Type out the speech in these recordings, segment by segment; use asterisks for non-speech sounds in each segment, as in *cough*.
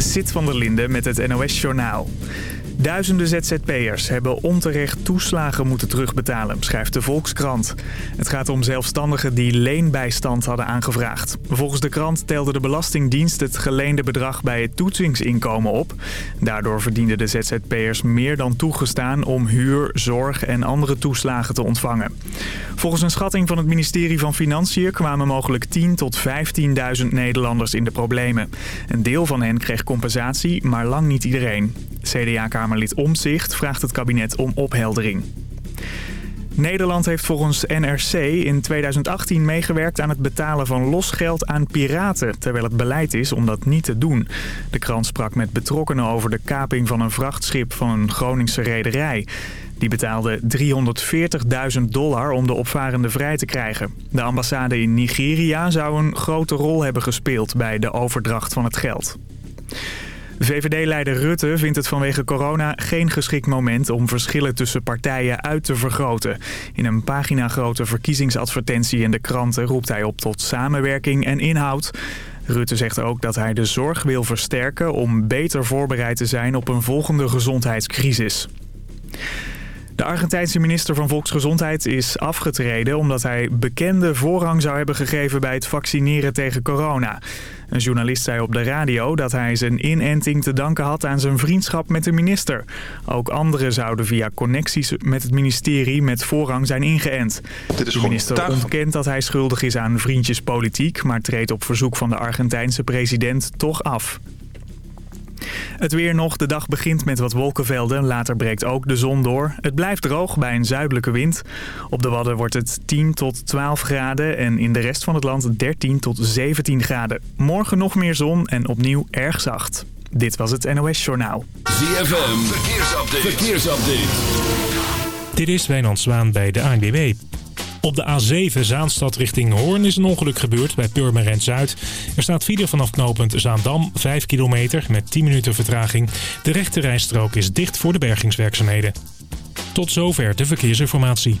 Sit van der Linde met het NOS-journaal. Duizenden ZZP'ers hebben onterecht toeslagen moeten terugbetalen, schrijft de Volkskrant. Het gaat om zelfstandigen die leenbijstand hadden aangevraagd. Volgens de krant telde de Belastingdienst het geleende bedrag bij het toetsingsinkomen op. Daardoor verdienden de ZZP'ers meer dan toegestaan om huur, zorg en andere toeslagen te ontvangen. Volgens een schatting van het ministerie van Financiën kwamen mogelijk 10 tot 15.000 Nederlanders in de problemen. Een deel van hen kreeg compensatie, maar lang niet iedereen. CDA-kamerlid Omzicht vraagt het kabinet om opheldering. Nederland heeft volgens NRC in 2018 meegewerkt aan het betalen van losgeld aan piraten... terwijl het beleid is om dat niet te doen. De krant sprak met betrokkenen over de kaping van een vrachtschip van een Groningse rederij. Die betaalde 340.000 dollar om de opvarende vrij te krijgen. De ambassade in Nigeria zou een grote rol hebben gespeeld bij de overdracht van het geld. VVD-leider Rutte vindt het vanwege corona geen geschikt moment om verschillen tussen partijen uit te vergroten. In een pagina-grote verkiezingsadvertentie in de kranten roept hij op tot samenwerking en inhoud. Rutte zegt ook dat hij de zorg wil versterken om beter voorbereid te zijn op een volgende gezondheidscrisis. De Argentijnse minister van Volksgezondheid is afgetreden omdat hij bekende voorrang zou hebben gegeven bij het vaccineren tegen corona. Een journalist zei op de radio dat hij zijn inenting te danken had aan zijn vriendschap met de minister. Ook anderen zouden via connecties met het ministerie met voorrang zijn ingeënt. de minister ontkent dat hij schuldig is aan vriendjespolitiek, maar treedt op verzoek van de Argentijnse president toch af. Het weer nog. De dag begint met wat wolkenvelden. Later breekt ook de zon door. Het blijft droog bij een zuidelijke wind. Op de Wadden wordt het 10 tot 12 graden en in de rest van het land 13 tot 17 graden. Morgen nog meer zon en opnieuw erg zacht. Dit was het NOS Journaal. ZFM. Verkeersupdate. Verkeersupdate. Dit is Wijnand Zwaan bij de ANWB. Op de A7 Zaanstad richting Hoorn is een ongeluk gebeurd bij Purmerend Zuid. Er staat file vanaf knooppunt Zaandam, 5 kilometer met 10 minuten vertraging. De rechte rijstrook is dicht voor de bergingswerkzaamheden. Tot zover de verkeersinformatie.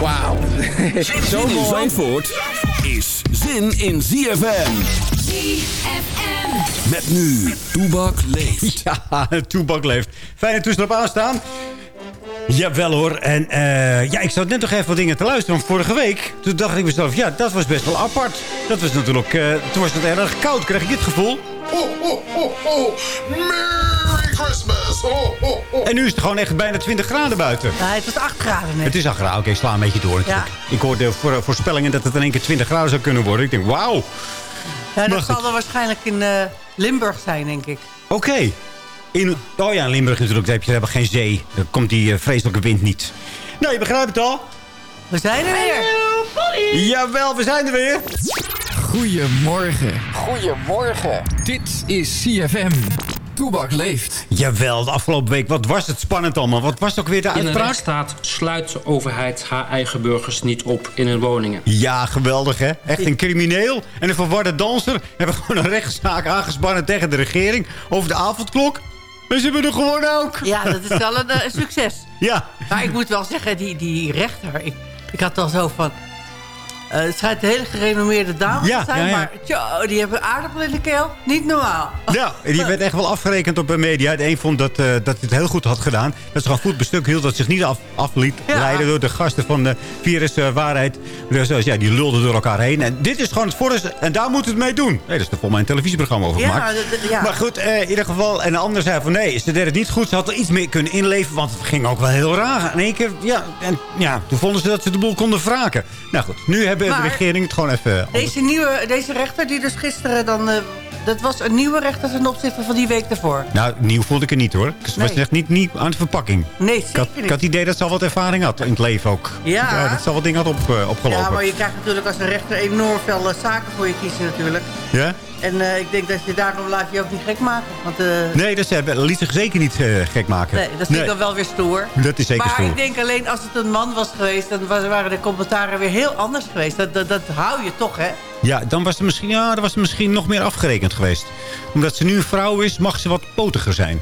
Wauw. *laughs* Zo mooi. Zandvoort is zin in ZFM. ZFM. Met nu, Toebak leeft. *laughs* Ja, Toebak leeft. Fijne toestel op aanstaan. Jawel hoor. En uh, ja, ik zat net nog even wat dingen te luisteren van vorige week. Toen dacht ik mezelf, ja, dat was best wel apart. Dat was natuurlijk, uh, toen was het erg koud, kreeg ik dit gevoel. Ho, ho, ho, ho. Merry Christmas. Ho, ho, ho. En nu is het gewoon echt bijna 20 graden buiten. Ja, het is 8 graden net. Het is 8 graden. Oké, okay, sla een beetje door natuurlijk. Ja. Ik hoorde voor, voorspellingen dat het in één keer 20 graden zou kunnen worden. Ik denk, wauw. Ja, dat zal dan waarschijnlijk in uh, Limburg zijn, denk ik. Oké. Okay. In, oh ja, in Limburg natuurlijk, daar heb je hebben geen zee. Dan komt die uh, vreselijke wind niet. Nou, je begrijpt het al. We zijn er weer. Hallo, Jawel, we zijn er weer. Goedemorgen. Goedemorgen. Dit is CFM. Toebak leeft. Jawel, de afgelopen week. Wat was het spannend allemaal. Wat was ook weer de uitspraak? In een rechtsstaat sluit de overheid haar eigen burgers niet op in hun woningen. Ja, geweldig hè. Echt een crimineel en een verwarde danser... hebben *laughs* gewoon een rechtszaak aangespannen tegen de regering... over de avondklok. En ze hebben er gewoon ook. Ja, dat is wel een, een succes. Ja. Maar ik moet wel zeggen, die, die rechter... Ik, ik had al zo van... Eh, het schijnt een hele gerenommeerde dame Ja, te zijn. ja, ja. Maar tjo, die hebben aardappel in de keel. Niet normaal. Ja, en die werd echt wel afgerekend op de media. De een vond dat, eh, dat hij het heel goed had gedaan. Dat ze gewoon goed bestuk hield. Dat zich niet af, af liet Ja. leiden door de gasten van de Virus eh, Waarheid. Dus eh, ja, die lulden door elkaar heen. En dit is gewoon het voorstel. En daar moeten we het mee doen. Nee, dat is er volgens mij een televisieprogramma over gemaakt. Maar goed, in ieder geval. En de ander zei van nee, ze deed het niet goed. Ze had er iets meer kunnen inleven. Want het ging ook wel heel raar. In één keer, ja, en, ja, toen vonden ze dat ze de boel konden wraken. Nou goed, nu hebben Maar- de regering het gewoon even... Deze, nieuwe, deze rechter die dus gisteren dan... dat was een nieuwe rechter ten opzichte van die week daarvoor. Nou, nieuw vond ik het niet hoor. Het was Nee. echt niet, niet aan de verpakking. Nee, Ik had, zeker ik niet. had het idee dat ze al wat ervaring had in het leven ook. Ja. dat ze al wat dingen had op, eh, opgelopen. Ja, maar je krijgt natuurlijk als een rechter enorm veel eh, zaken voor je kiezen natuurlijk. Ja? En eh, ik denk dat je daarom laat je ook niet gek maken. Want, Nee, dat ze liet zich zeker niet gek maken. nee, dat vind ik dan wel weer stoer. Dat is zeker maar stoer. ik denk alleen als het een man was geweest... dan wa- waren de commentaren weer heel anders geweest. Dat, dat, dat hou je toch, hè? Ja, dan was, het misschien, ja, dan was het misschien nog meer afgerekend geweest. Omdat ze nu een vrouw is, mag ze wat potiger zijn.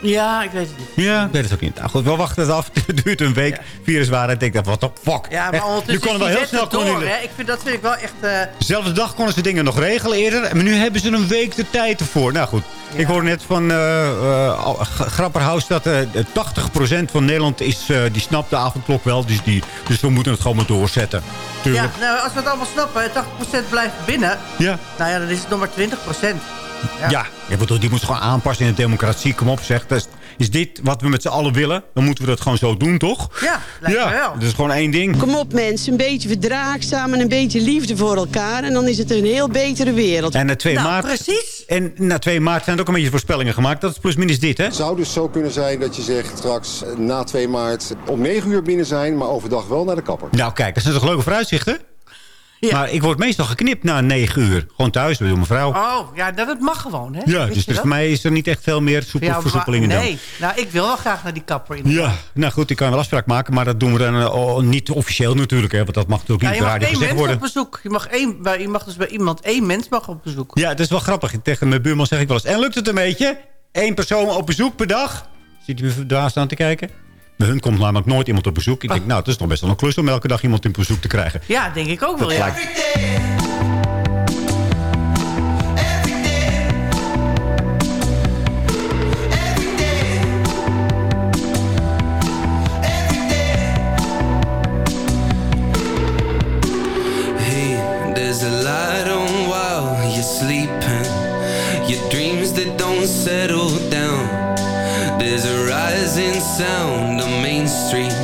Ja, ik weet het niet. Ja, ik weet het ook niet. Nou goed, we wachten het af. *laughs* Het duurt een week. Viruswaarheid. Ik denk, wat de fuck. Ja, maar ondertussen nu konden is we die heel snel... door, hè? Ik vind, dat vind ik wel echt... eh, Dezelfde dag konden ze dingen nog regelen eerder. Maar nu hebben ze een week de tijd ervoor. Nou goed, ik hoorde net van eh eh, G- Grapperhaus dat eh 80% van Nederland is, eh, die snapt de avondklok wel. Dus, die, dus we moeten het gewoon maar doorzetten. ja, Tuurlijk. nou, als we het allemaal snappen, 80% blijft binnen... Ja. Nou ja, dan is het nog maar 20%. Ja, ja. ik bedoel, die moet gewoon aanpassen in de democratie. Kom op, zeg. Dat is, is dit wat we met z'n allen willen? Dan moeten we dat gewoon zo doen, toch? Ja, lijkt me ja, wel. dat is gewoon één ding. Kom op mensen, een beetje verdraagzaam en een beetje liefde voor elkaar. En dan is het een heel betere wereld. En na 2 Nou, maart... precies. En na 2 maart zijn er ook een beetje voorspellingen gemaakt. Dat is plusminus dit, hè? Het zou dus zo kunnen zijn dat je zegt straks na 2 maart om 9 uur binnen zijn, maar overdag wel naar de kapper. Nou, kijk, dat zijn toch leuke vooruitzichten? Ja. Maar ik word meestal geknipt na 9 uur. Gewoon thuis, bij mijn vrouw. Oh, ja, dat, dat mag gewoon, hè? Ja, dus, dus dat? voor mij is er niet echt veel meer soepel, Ja, versoepelingen dan. Nee, nou, ik wil wel graag naar die kapper. In Ja, nou goed, ik kan wel afspraak maken, maar dat doen we dan eh, niet officieel natuurlijk. Hè, want dat mag natuurlijk Ja, niet één gezegd mens worden. op bezoek. Je mag, één, bij, je mag dus bij iemand één mens mag op bezoek. Ja, het is wel grappig. Tegen mijn buurman zeg ik wel eens. En lukt het een beetje? Eén persoon op bezoek per dag? Zit u daar aan te kijken? Bij hun komt namelijk nooit iemand op bezoek. Ik denk, nou, het is nog best wel een klus om elke dag iemand op bezoek te krijgen. Ja, denk ik ook wel, ja. lijkt- Hey, there's a light on while you're sleeping. Your dreams that don't settle down. There's a rising sound on Main Street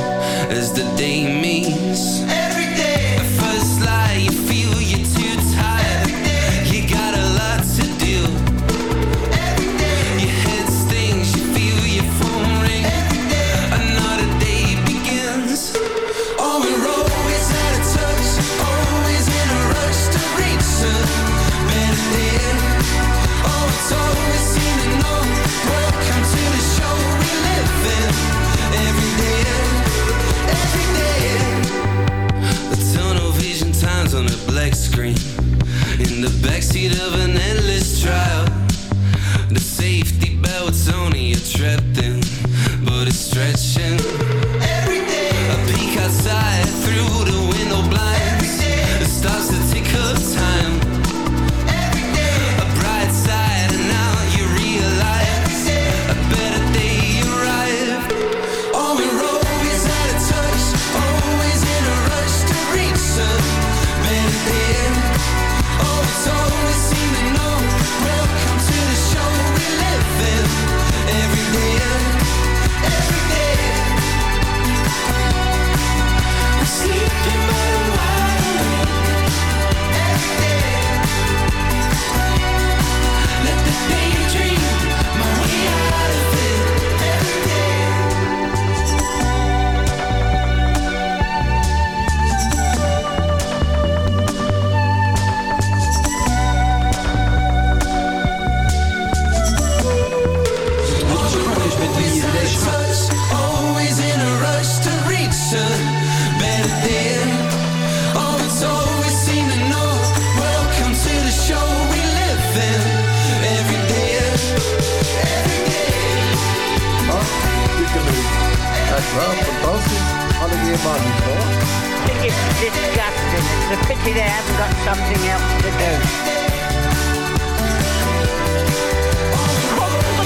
as the day meets. Disgusting. Pity they haven't got something else to do. Oh, the.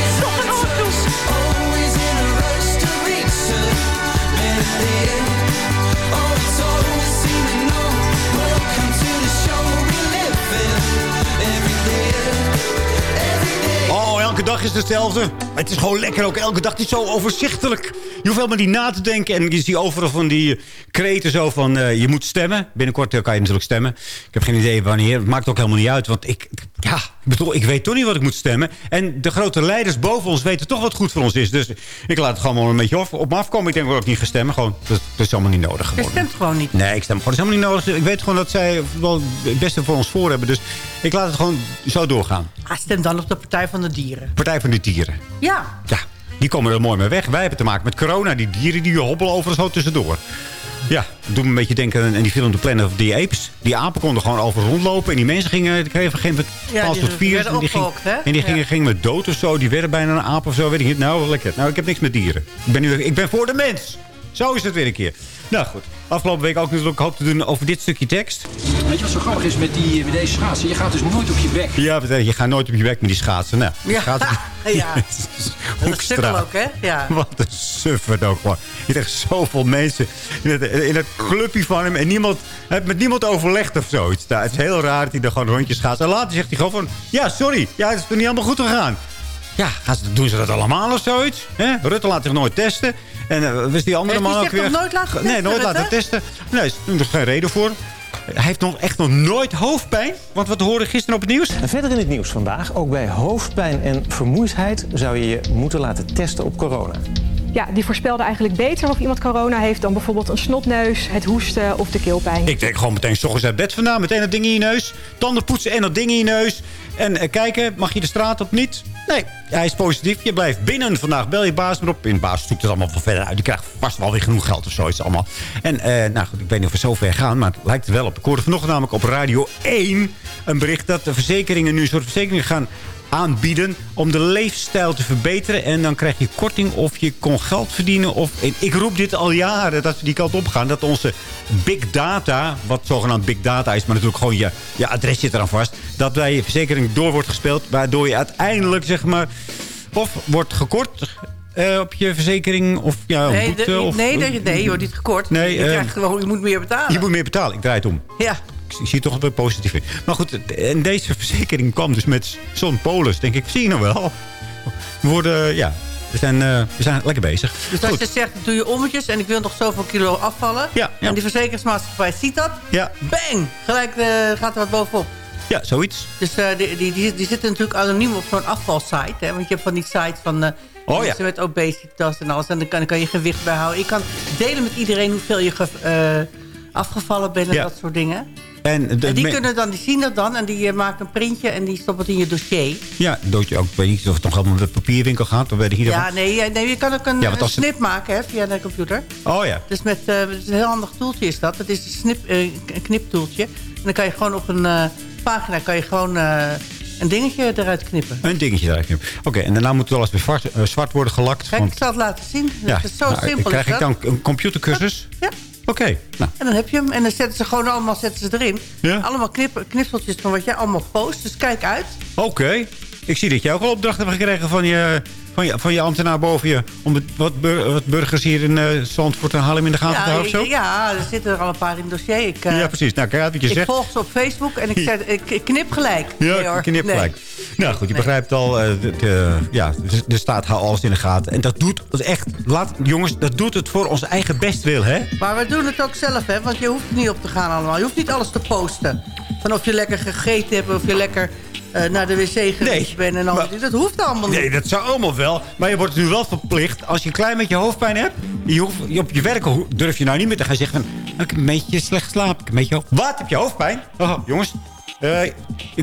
Oh, elke dag is hetzelfde. Het is gewoon lekker ook. Elke dag is zo overzichtelijk. Je hoeft helemaal niet na te denken. En je ziet overal van die eh, kreten zo van... eh, je moet stemmen. Binnenkort eh, kan je natuurlijk stemmen. Ik heb geen idee wanneer. Het maakt ook helemaal niet uit. Want ik, ja, ik bedoel, ik weet toch niet wat ik moet stemmen. En de grote leiders boven ons weten toch wat goed voor ons is. Dus ik laat het gewoon wel een beetje op, me afkomen. Ik denk dat ik niet ga stemmen. Gewoon, dat, dat is allemaal niet nodig Je geworden. stemt gewoon niet. Nee, ik stem gewoon. Dat is helemaal niet nodig. Ik weet gewoon dat zij wel het beste voor ons voor hebben. Dus ik laat het gewoon zo doorgaan. Ah, stem dan op de Partij van de Dieren. Partij van de Dieren. Ja. Ja, die komen er mooi mee weg. Wij hebben te maken met corona. Die dieren die hobbelen overal zo tussendoor. Ja, dat doet me een beetje denken aan die film The Planet of the Apes. Die apen konden gewoon over rondlopen. En die mensen gingen, die kregen geen Ja, die soort virus. En die, en gingen, Ja. gingen met dood of zo. Die werden bijna een aap of zo. Weet ik niet. Nou, lekker. Nou, ik heb niks met dieren. Ik ben, nu, ik ben voor de mens. Zo is het weer een keer. Nou goed. Afgelopen week ook natuurlijk hoop te doen over dit stukje tekst. Weet je wat zo grappig is met, die, met deze schaatsen? Je gaat dus nooit op je bek. Ja, je gaat nooit op je bek met die schaatsen. Nou, Ja, schaatsen- *laughs* *laughs* ja. Dat sukkel Hoekstra. ook, hè? Ja. Wat een sufferd ook gewoon. Je hebt echt zoveel mensen in het, in het clubje van hem. En niemand, heeft met niemand overlegd of zoiets. Nou, het is heel raar dat hij er gewoon rondjes gaat. En later zegt hij gewoon van... Ja, sorry. Ja, het is toch niet allemaal goed gegaan. Ja, gaan ze, doen ze dat allemaal of zoiets? Hè? Rutte laat zich nooit testen. En uh, was die andere Heeft man ook zich weer... nog nooit laten Nee, testen, nooit laten testen. Nee, er is er geen reden voor. Hij heeft nog, echt nog nooit hoofdpijn. Want wat hoorden gisteren op het nieuws? En verder in het nieuws vandaag, ook bij hoofdpijn en vermoeidheid zou je je moeten laten testen op corona. Ja, die voorspelde eigenlijk beter of iemand corona heeft dan bijvoorbeeld een snotneus, het hoesten of de keelpijn. Ik denk gewoon meteen s ochtends uit bed vandaan. Meteen dat ding in je neus. Tanden poetsen en dat ding in je neus. En eh, kijken, mag je de straat op niet? Nee, hij is positief. Je blijft binnen vandaag. Bel je baas maar op. In baas zoekt het allemaal verder uit. Die krijgt vast wel weer genoeg geld of zoiets allemaal. En eh, nou goed, ik weet niet of we zo ver gaan. Maar het lijkt er wel op. Ik hoorde vanochtend namelijk op Radio 1 een bericht... dat de verzekeringen nu een soort verzekeringen gaan aanbieden om de leefstijl te verbeteren. En dan krijg je korting of je kon geld verdienen. Of, ik roep dit al jaren dat we die kant op gaan. Dat onze big data, wat zogenaamd big data is... maar natuurlijk gewoon je, je adres zit eraan vast... dat bij je verzekering door wordt gespeeld... waardoor je uiteindelijk, zeg maar... of wordt gekort eh, op je verzekering... of ja, Nee, boete, de- of, nee, nee, nee, je wordt niet gekort. Nee, je, eh, krijgt gewoon, je moet meer betalen. je moet meer betalen. Ik draai het om. Ja. Ik zie toch wel positief in. Maar goed, en deze verzekering kwam dus met zo'n polis. Denk ik, zie je nou wel. We worden, ja, we zijn, eh, we zijn lekker bezig. Dus als Goed. je zegt, doe je ommetjes en ik wil nog zoveel kilo afvallen. Ja, ja. En die verzekeringsmaatschappij ziet dat. Ja. Bang! Gelijk eh, gaat er wat bovenop. Ja, zoiets. Dus eh, die, die, die, die zitten natuurlijk anoniem op zo'n afvalsite. Hè? Want je hebt van die site van Oh, ja. mensen met obesitas en alles. En dan kan, dan kan je gewicht bijhouden. Je kan delen met iedereen hoeveel je ge- afgevallen bent en Ja. dat soort dingen. En, die, kunnen dan, die zien dat dan en die eh, maken een printje en die stoppen het in je dossier. Ja, dood je ook. Ik weet niet of het nog allemaal de papierwinkel gaat. Dan weet ik niet Ja, nee, eh, nee, je kan ook een, Ja, want een als het- snip maken hè, via de computer. Oh ja. Dus met, eh, het is een heel handig toeltje is dat. Het is een, snip, een kniptoeltje. En dan kan je gewoon op een pagina kan je gewoon, een dingetje eruit knippen. Een dingetje eruit. Oké, en daarna moet het wel eens weer zwart, zwart worden gelakt. Kijk, want- ik zal het laten zien. ja, Het is zo nou, simpel. Krijg ik dan een computercursus? Ja. Oké, nou. En dan heb je hem. En dan zetten ze gewoon allemaal zetten ze erin. Ja? Allemaal knip, knipseltjes van wat jij allemaal post. Dus kijk uit. Oké. Ik zie dat jij ook al opdracht hebt gekregen van je, van je, van je ambtenaar boven je... om het- wat, bur- wat burgers hier in uh, Zandvoort en Haarlem in de gaten te Ja, houden of zo? ja, er zitten er al een paar in het dossier. Ik, eh, Ja, precies. Nou, kijk uit wat je ik zegt. volg ze op Facebook en ik, zeg, ik, ik knip gelijk. Ja, Nee, hoor. knip Nee. gelijk. Nou goed, je begrijpt al, eh, de, de- ja, de, staat houdt alles in de gaten. En dat doet het echt, laat, jongens, dat doet het voor ons eigen bestwil, hè? Maar we doen het ook zelf, hè? Want je hoeft niet op te gaan allemaal. Je hoeft niet alles te posten. Van of je lekker gegeten hebt, of je lekker eh, naar de wc geweest Nee, bent en al. maar- dat hoeft allemaal niet. Nee, dat zou allemaal wel. Maar je wordt nu wel verplicht, als je een klein beetje hoofdpijn hebt... Je hoeft, je op je werk durf je nou niet meer te gaan zeggen van... "Nou, Ik heb een beetje slecht geslapen. Ik heb een beetje hoofd- Wat? Heb je hoofdpijn? Oh, jongens, eh,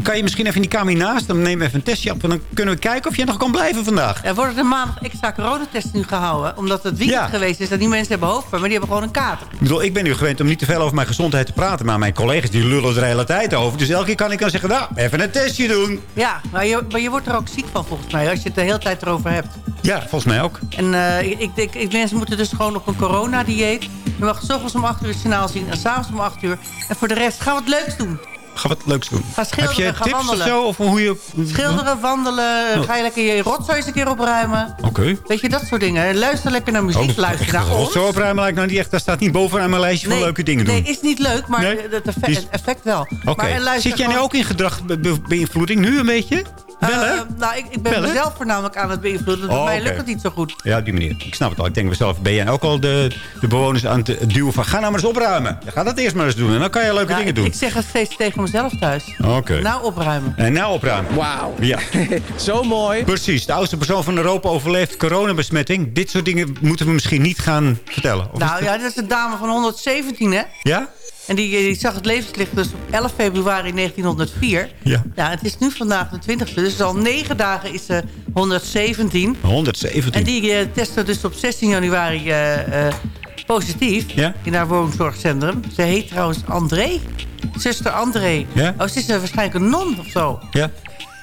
kan je misschien even in die kamer hiernaast... dan neem even een testje op en dan kunnen we kijken of jij nog kan blijven vandaag. Er worden er maandag extra coronatests nu gehouden. Omdat het weekend Ja. geweest is. En die mensen hebben hoofdpijn, maar die hebben gewoon een kater. Ik bedoel, ik ben nu gewend om niet te veel over mijn gezondheid te praten. Maar mijn collega's die lullen er de hele tijd over. Dus elke keer kan ik dan zeggen, nou, even een testje doen. Ja, maar je, maar je wordt er ook ziek van volgens mij. Als je het de hele tijd erover hebt. Ja, volgens mij ook. En eh, ik, ik ik, mensen moeten dus gewoon op een coronadieet. Je mag 's ochtends om 8 uur het journaal zien en s'avonds om 8 uur. En voor de rest, ga wat leuks doen. Ga wat leuks doen. Ga schilderen, Heb je tips wandelen. of zo? Of hoe je... Schilderen, wandelen, Oh. ga je lekker je rotzooi eens een keer opruimen. Oké. Weet je, dat soort dingen. Luister lekker naar muziek, Oh, luister naar ons. Zo opruimen lijkt nou niet echt. Dat staat niet bovenaan mijn lijstje van leuke dingen doen. Nee, is niet leuk, maar Nee? het, effect, wel. Oké. Zit jij nu ook in gedragsbeïnvloeding nu een beetje? Wel, hè? Eh, nou, ik, ik ben mezelf voornamelijk aan het beïnvloeden. Bij Oh, mij lukt het niet zo goed. Ja, op die manier. Ik snap het al. Ik denk mezelf, ben jij ook al de, de bewoners aan het duwen van... ga nou maar eens opruimen. Ga dat eerst maar eens doen. En dan kan je leuke Ja, dingen ik, doen. ik zeg het steeds tegen mezelf thuis. Oké. Nou opruimen. En nou opruimen. Wauw. Ja. *laughs* Zo mooi. Precies. De oudste persoon van Europa overleeft coronabesmetting. Dit soort dingen moeten we misschien niet gaan vertellen. Of Nou ja, dit is een dame van 117, hè? Ja? En die, die zag het levenslicht dus op 11 februari 1904. Ja. Ja, het is nu vandaag de 20e. Dus al negen dagen is ze 117. 117. En die eh, testte dus op 16 januari eh, eh, positief Ja? in haar woonzorgcentrum. Ze heet trouwens André. Zuster André. Ja? Oh, ze is eh, waarschijnlijk een non of zo. Ja?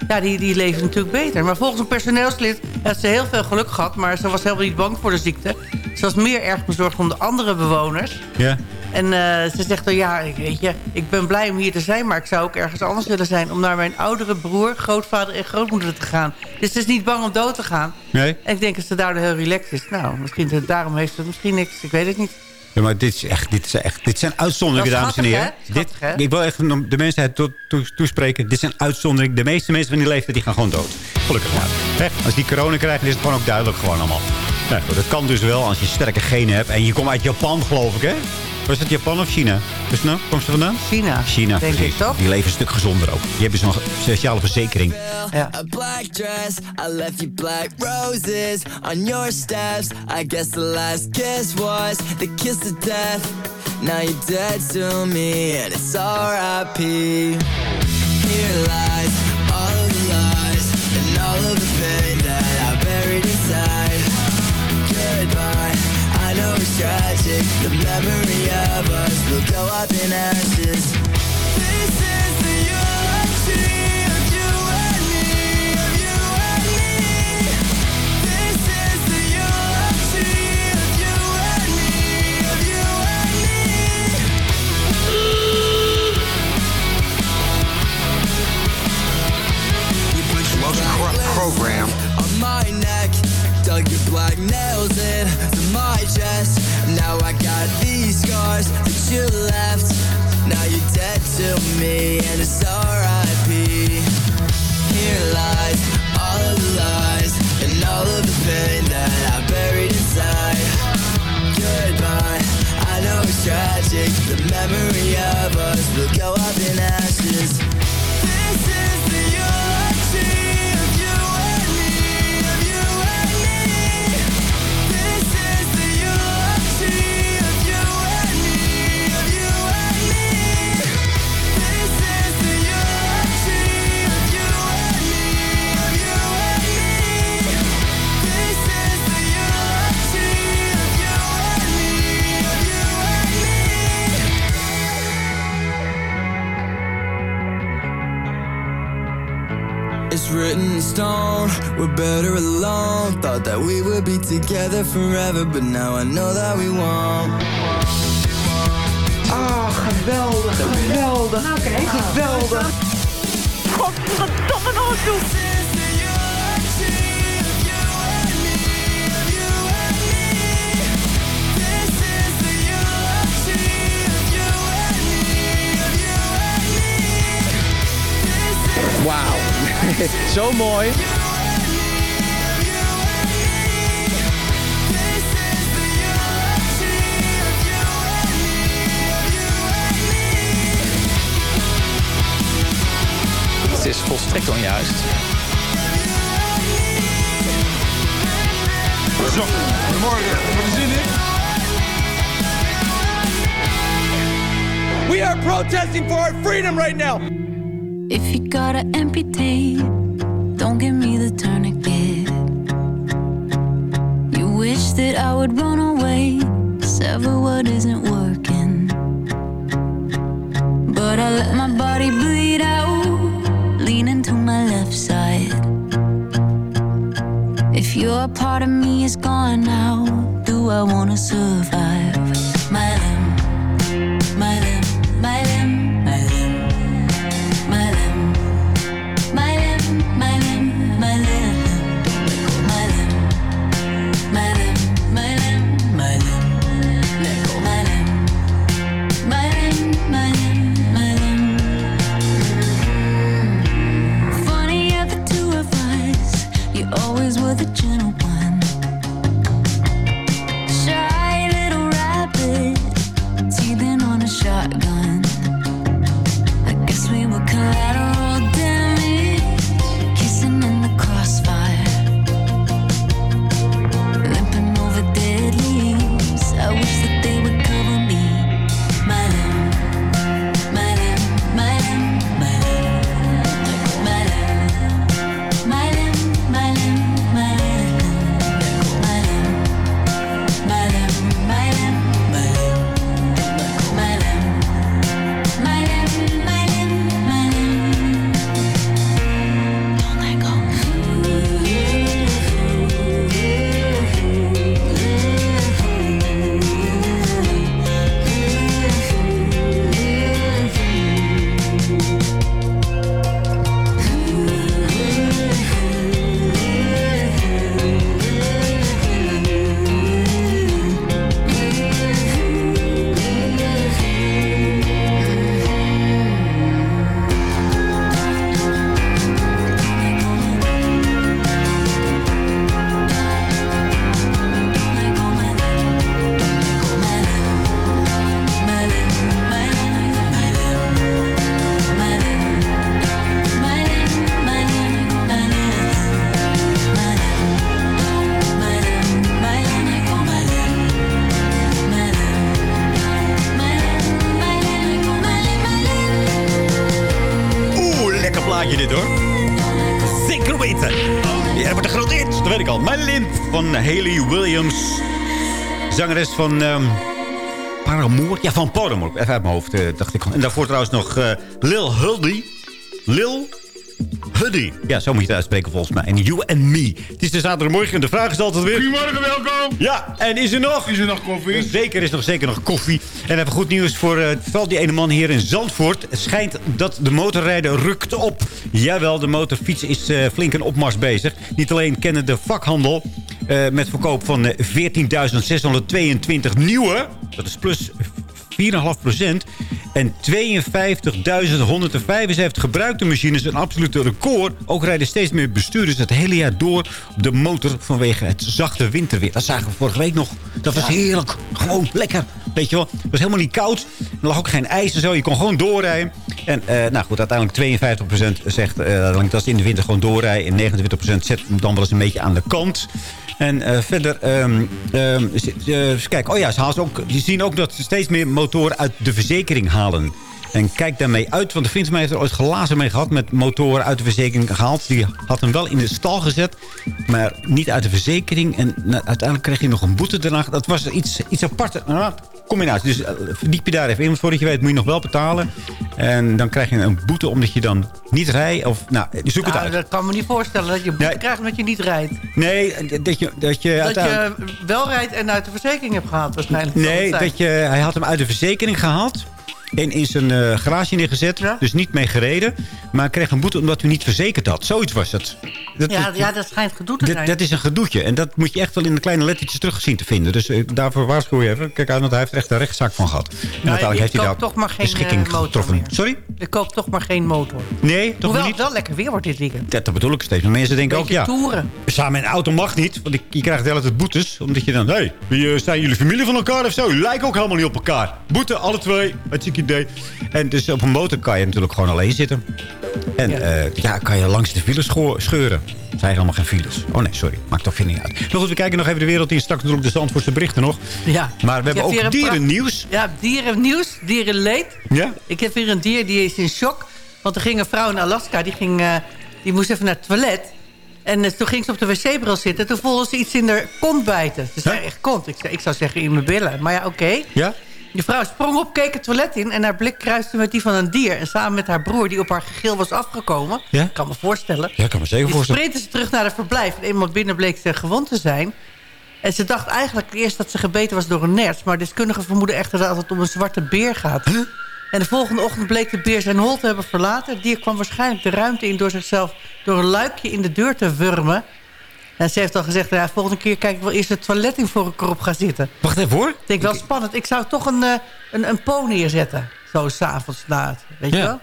Ja, die, die leeft natuurlijk beter. Maar volgens een personeelslid had ze heel veel geluk gehad... maar ze was helemaal niet bang voor de ziekte. Ze was meer erg bezorgd om de andere bewoners. Ja? En eh, ze zegt dan, ja, ik- weet je, ik ben blij om hier te zijn... maar ik zou ook ergens anders willen zijn... om naar mijn oudere broer, grootvader en grootmoeder te gaan. Dus ze is niet bang om dood te gaan. Nee? En ik denk dat ze daardoor heel relaxed is. Nou, misschien, daarom heeft ze misschien niks. Ik weet het niet. Ja, maar dit, is echt, dit, is echt, dit zijn uitzonderingen, dames en heren. schattig? Dit, ik wil even de mensheid toe, toe- toespreken. Dit zijn uitzonderingen. De meeste mensen van die leeftijd die gaan gewoon dood. Gelukkig maar. Als die corona krijgen, is het gewoon ook duidelijk gewoon allemaal. Nou, dat kan dus wel als je sterke genen hebt. En je komt uit Japan, geloof ik, hè? Was het Japan of China? Dus nou, komt ze vandaan? China. China, Denk precies. ik toch? Die leven een stuk gezonder ook. Die hebben zo'n speciale verzekering. Ja. A black dress, I left you black roses on your steps. I guess the last kiss was the kiss of death. Now you're dead to me, and it's R.I.P. Here lies all of the lies and all of the pain that I buried inside. Tragic. The memory of us will go up in ashes. This is the eulogy of you and me, of you and me. This is the eulogy of you and me, of you and me. program. my neck. Your black nails in to my chest. Now I got these scars that you left. Now you're dead to me, and it's R.I.P. Here lies all of the lies and all of the pain that I buried inside. Goodbye. I know it's tragic. The memory of us will go up in ashes. This written in stone, we're better alone. Thought that we would be together forever, but now I know that we won't. Ah, geweldig, geweldig. Geweldig. Godverdomme nog. Wauw. *laughs* Zo mooi. Het is volstrekt onjuist. Zo, goedemorgen. Heb je zin in? We are protesting for our freedom right now. If you gotta amputate, don't give me the tourniquet. You wish that I would run away, sever what isn't working. But I let my body bleed out, leaning to my left side. If What part of me is gone now? Do I wanna survive? Zangeres van... ehm Paramore? Ja, van Paramore. Even uit mijn hoofd, eh, dacht ik. En daarvoor trouwens nog eh, Lil Huddy. Lil Huddy. Ja, zo moet je het uitspreken volgens mij. En You and Me. Het is de zaterdagmorgen en de vraag is altijd weer... Goedemorgen, welkom. Ja, en is er nog? Is er nog koffie? Zeker, is nog zeker nog koffie. En even goed nieuws voor uh, vooral die ene man hier in Zandvoort. Het schijnt dat de motorrijder rukt op. Jawel, de motorfiets is eh, flink een opmars bezig. Niet alleen kennen de vakhandel eh, met verkoop van eh, 14.622 nieuwe. Dat is plus 4,5 procent. En 52.175 gebruikte machines, een absolute record. Ook rijden steeds meer bestuurders het hele jaar door op de motor vanwege het zachte winterweer. Dat zagen we vorige week nog. Dat was heerlijk. Gewoon lekker. Weet je wel, het was helemaal niet koud. Er lag ook geen ijs en zo. Je kon gewoon doorrijden. En eh, nou goed, uiteindelijk 52% zegt uh, dat ze in de winter gewoon doorrijden. En 29% zet hem dan wel eens een beetje aan de kant. En uh, verder, um, um, kijk, oh ja, ze ook, je zien ook dat ze steeds meer motoren uit de verzekering halen. En kijk daarmee uit, want de vriend van mij heeft er ooit glazen mee gehad... met motoren uit de verzekering gehaald. Die had hem wel in de stal gezet, maar niet uit de verzekering. En nou, uiteindelijk kreeg hij nog een boete daarna. Dat was iets, iets apart. Uh, combinatie. Dus verdiep je daar even in. Want voordat je weet moet je nog wel betalen. En dan krijg je een boete omdat je dan niet rijdt. Of, nou, zoek het Nou, uit. dat kan me niet voorstellen dat je boete Nee. krijgt omdat je niet rijdt. Nee, dat je, dat je Dat uiteindelijk... je wel rijdt en uit de verzekering hebt gehaald waarschijnlijk. Nee, dat je, hij had hem uit de verzekering gehaald. En in zijn eh, garage neergezet. Dus niet mee gereden. Maar kreeg een boete omdat u niet verzekerd had. Zoiets was het. Dat, ja, dat- ja, dat schijnt gedoe te dat, zijn. dat is een gedoetje. En dat moet je echt wel in de kleine lettertjes terug zien te vinden. Dus eh, daarvoor waarschuw je even. Kijk uit, want hij heeft er echt een rechtszaak van gehad. Uiteindelijk ik heeft hij daar toch maar geen, schikking eh, motor getroffen. meer. Sorry? Ik koop toch maar geen motor. Nee, toch Hoewel niet? het wel lekker weer wordt dit weekend. Dat, dat bedoel ik steeds. Maar mensen denken ook, ja... toeren. Samen een auto mag niet, want je krijgt de hele tijd boetes. Omdat je dan, hé, hey, zijn jullie familie van elkaar of zo? Lijken ook helemaal niet op elkaar. Boete, alle twee, hartstikke idee. En dus op een motor kan je natuurlijk gewoon alleen zitten. En ja, ja kan je langs de files scheuren. Er zijn helemaal geen files. Oh nee, sorry, maakt toch veel niet uit. Nou goed, we kijken nog even de wereld in. Straks natuurlijk de Zandvoortse berichten nog. Ja. Maar we hebben ook dierennieuws. Ja, dierennieuws, dierenleed. Ja? Ik heb weer een dier die is in shock. Want er ging een vrouw in Alaska, die, ging, eh, die moest even naar het toilet. En eh, toen ging ze op de wc-bril zitten. Toen voelde ze iets in haar kont bijten. Ze zei echt kont. Ik, zei, ik zou zeggen in mijn billen. Maar ja, oké. Ja? De vrouw sprong op, keek het toilet in... en haar blik kruiste met die van een dier. En samen met haar broer, die op haar gegil was afgekomen... Ja? kan me voorstellen... Ja, kan me zeker voorstellen. sprintte ze terug naar het verblijf. En eenmaal binnen bleek ze gewond te zijn. En ze dacht eigenlijk eerst dat ze gebeten was door een nerts... maar deskundigen vermoeden echter dat het om een zwarte beer gaat. En de volgende ochtend bleek de beer zijn hol te hebben verlaten. Het dier kwam waarschijnlijk de ruimte in door zichzelf... door een luikje in de deur te wurmen... En ze heeft al gezegd, ja, volgende keer kijk ik wel eerst het toilet in voor ik erop ga zitten. Wacht even hoor. Ik denk wel spannend. Ik zou toch een, eh, een, een po neerzetten. Zo s'avonds na het. Weet je wel?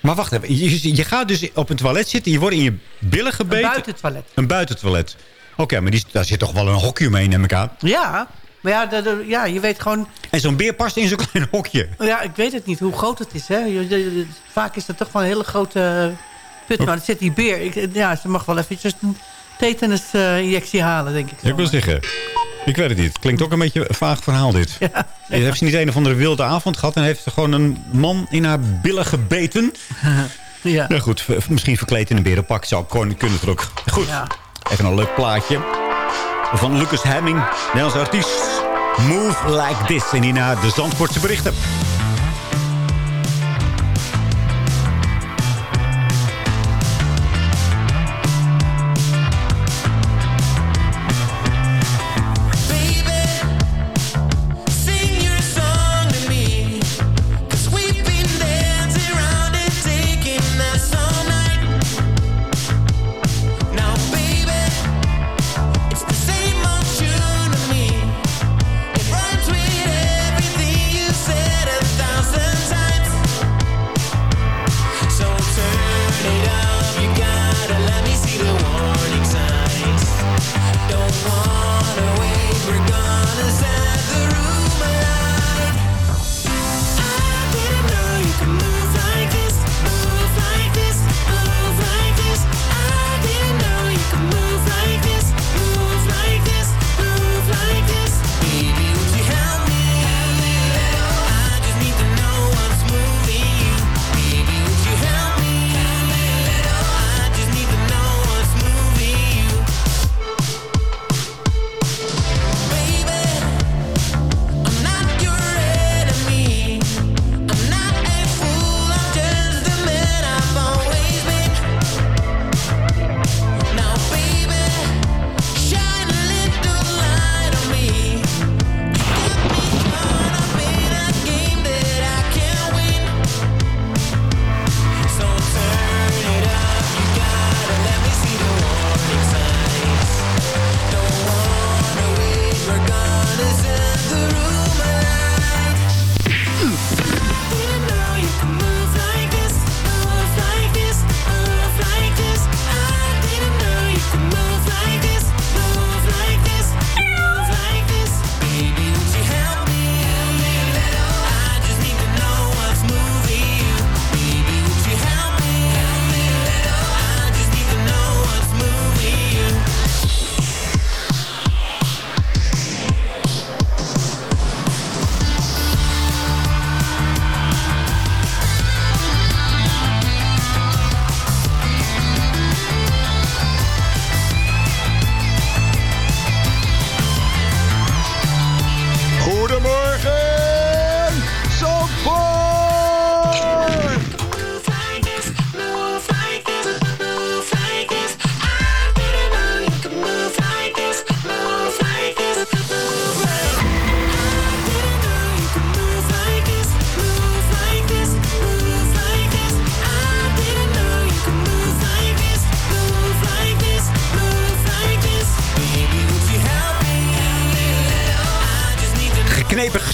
Maar wacht even. Je, je gaat dus op een toilet zitten. Je wordt in je billen gebeten. Een buitentoilet. Een buitentoilet. Oké, maar die, daar zit toch wel een hokje mee, neem ik aan. Ja, maar ja, de, de- ja je weet gewoon... En zo'n beer past in zo'n *laughs* klein hokje. Ja, ik weet het niet hoe groot het is. Hè. Vaak is dat toch wel een hele grote put. Maar dan zit die beer. Ik, ja, ze mag wel eventjes een tetanus-injectie halen, denk ik. Ik wil zeggen. Ik weet het niet. Klinkt ook een beetje een vaag verhaal dit. Ja. Heeft ze niet een of andere wilde avond gehad... en heeft ze gewoon een man in haar billen gebeten? *laughs* Ja. Nou goed, misschien verkleed in een berenpak. Zou kunnen kunnen het ook. Goed, Ja. even een leuk plaatje. Van Lucas Hemming, Nederlands artiest. Move Like This. En hierna de Zandvoortse berichten.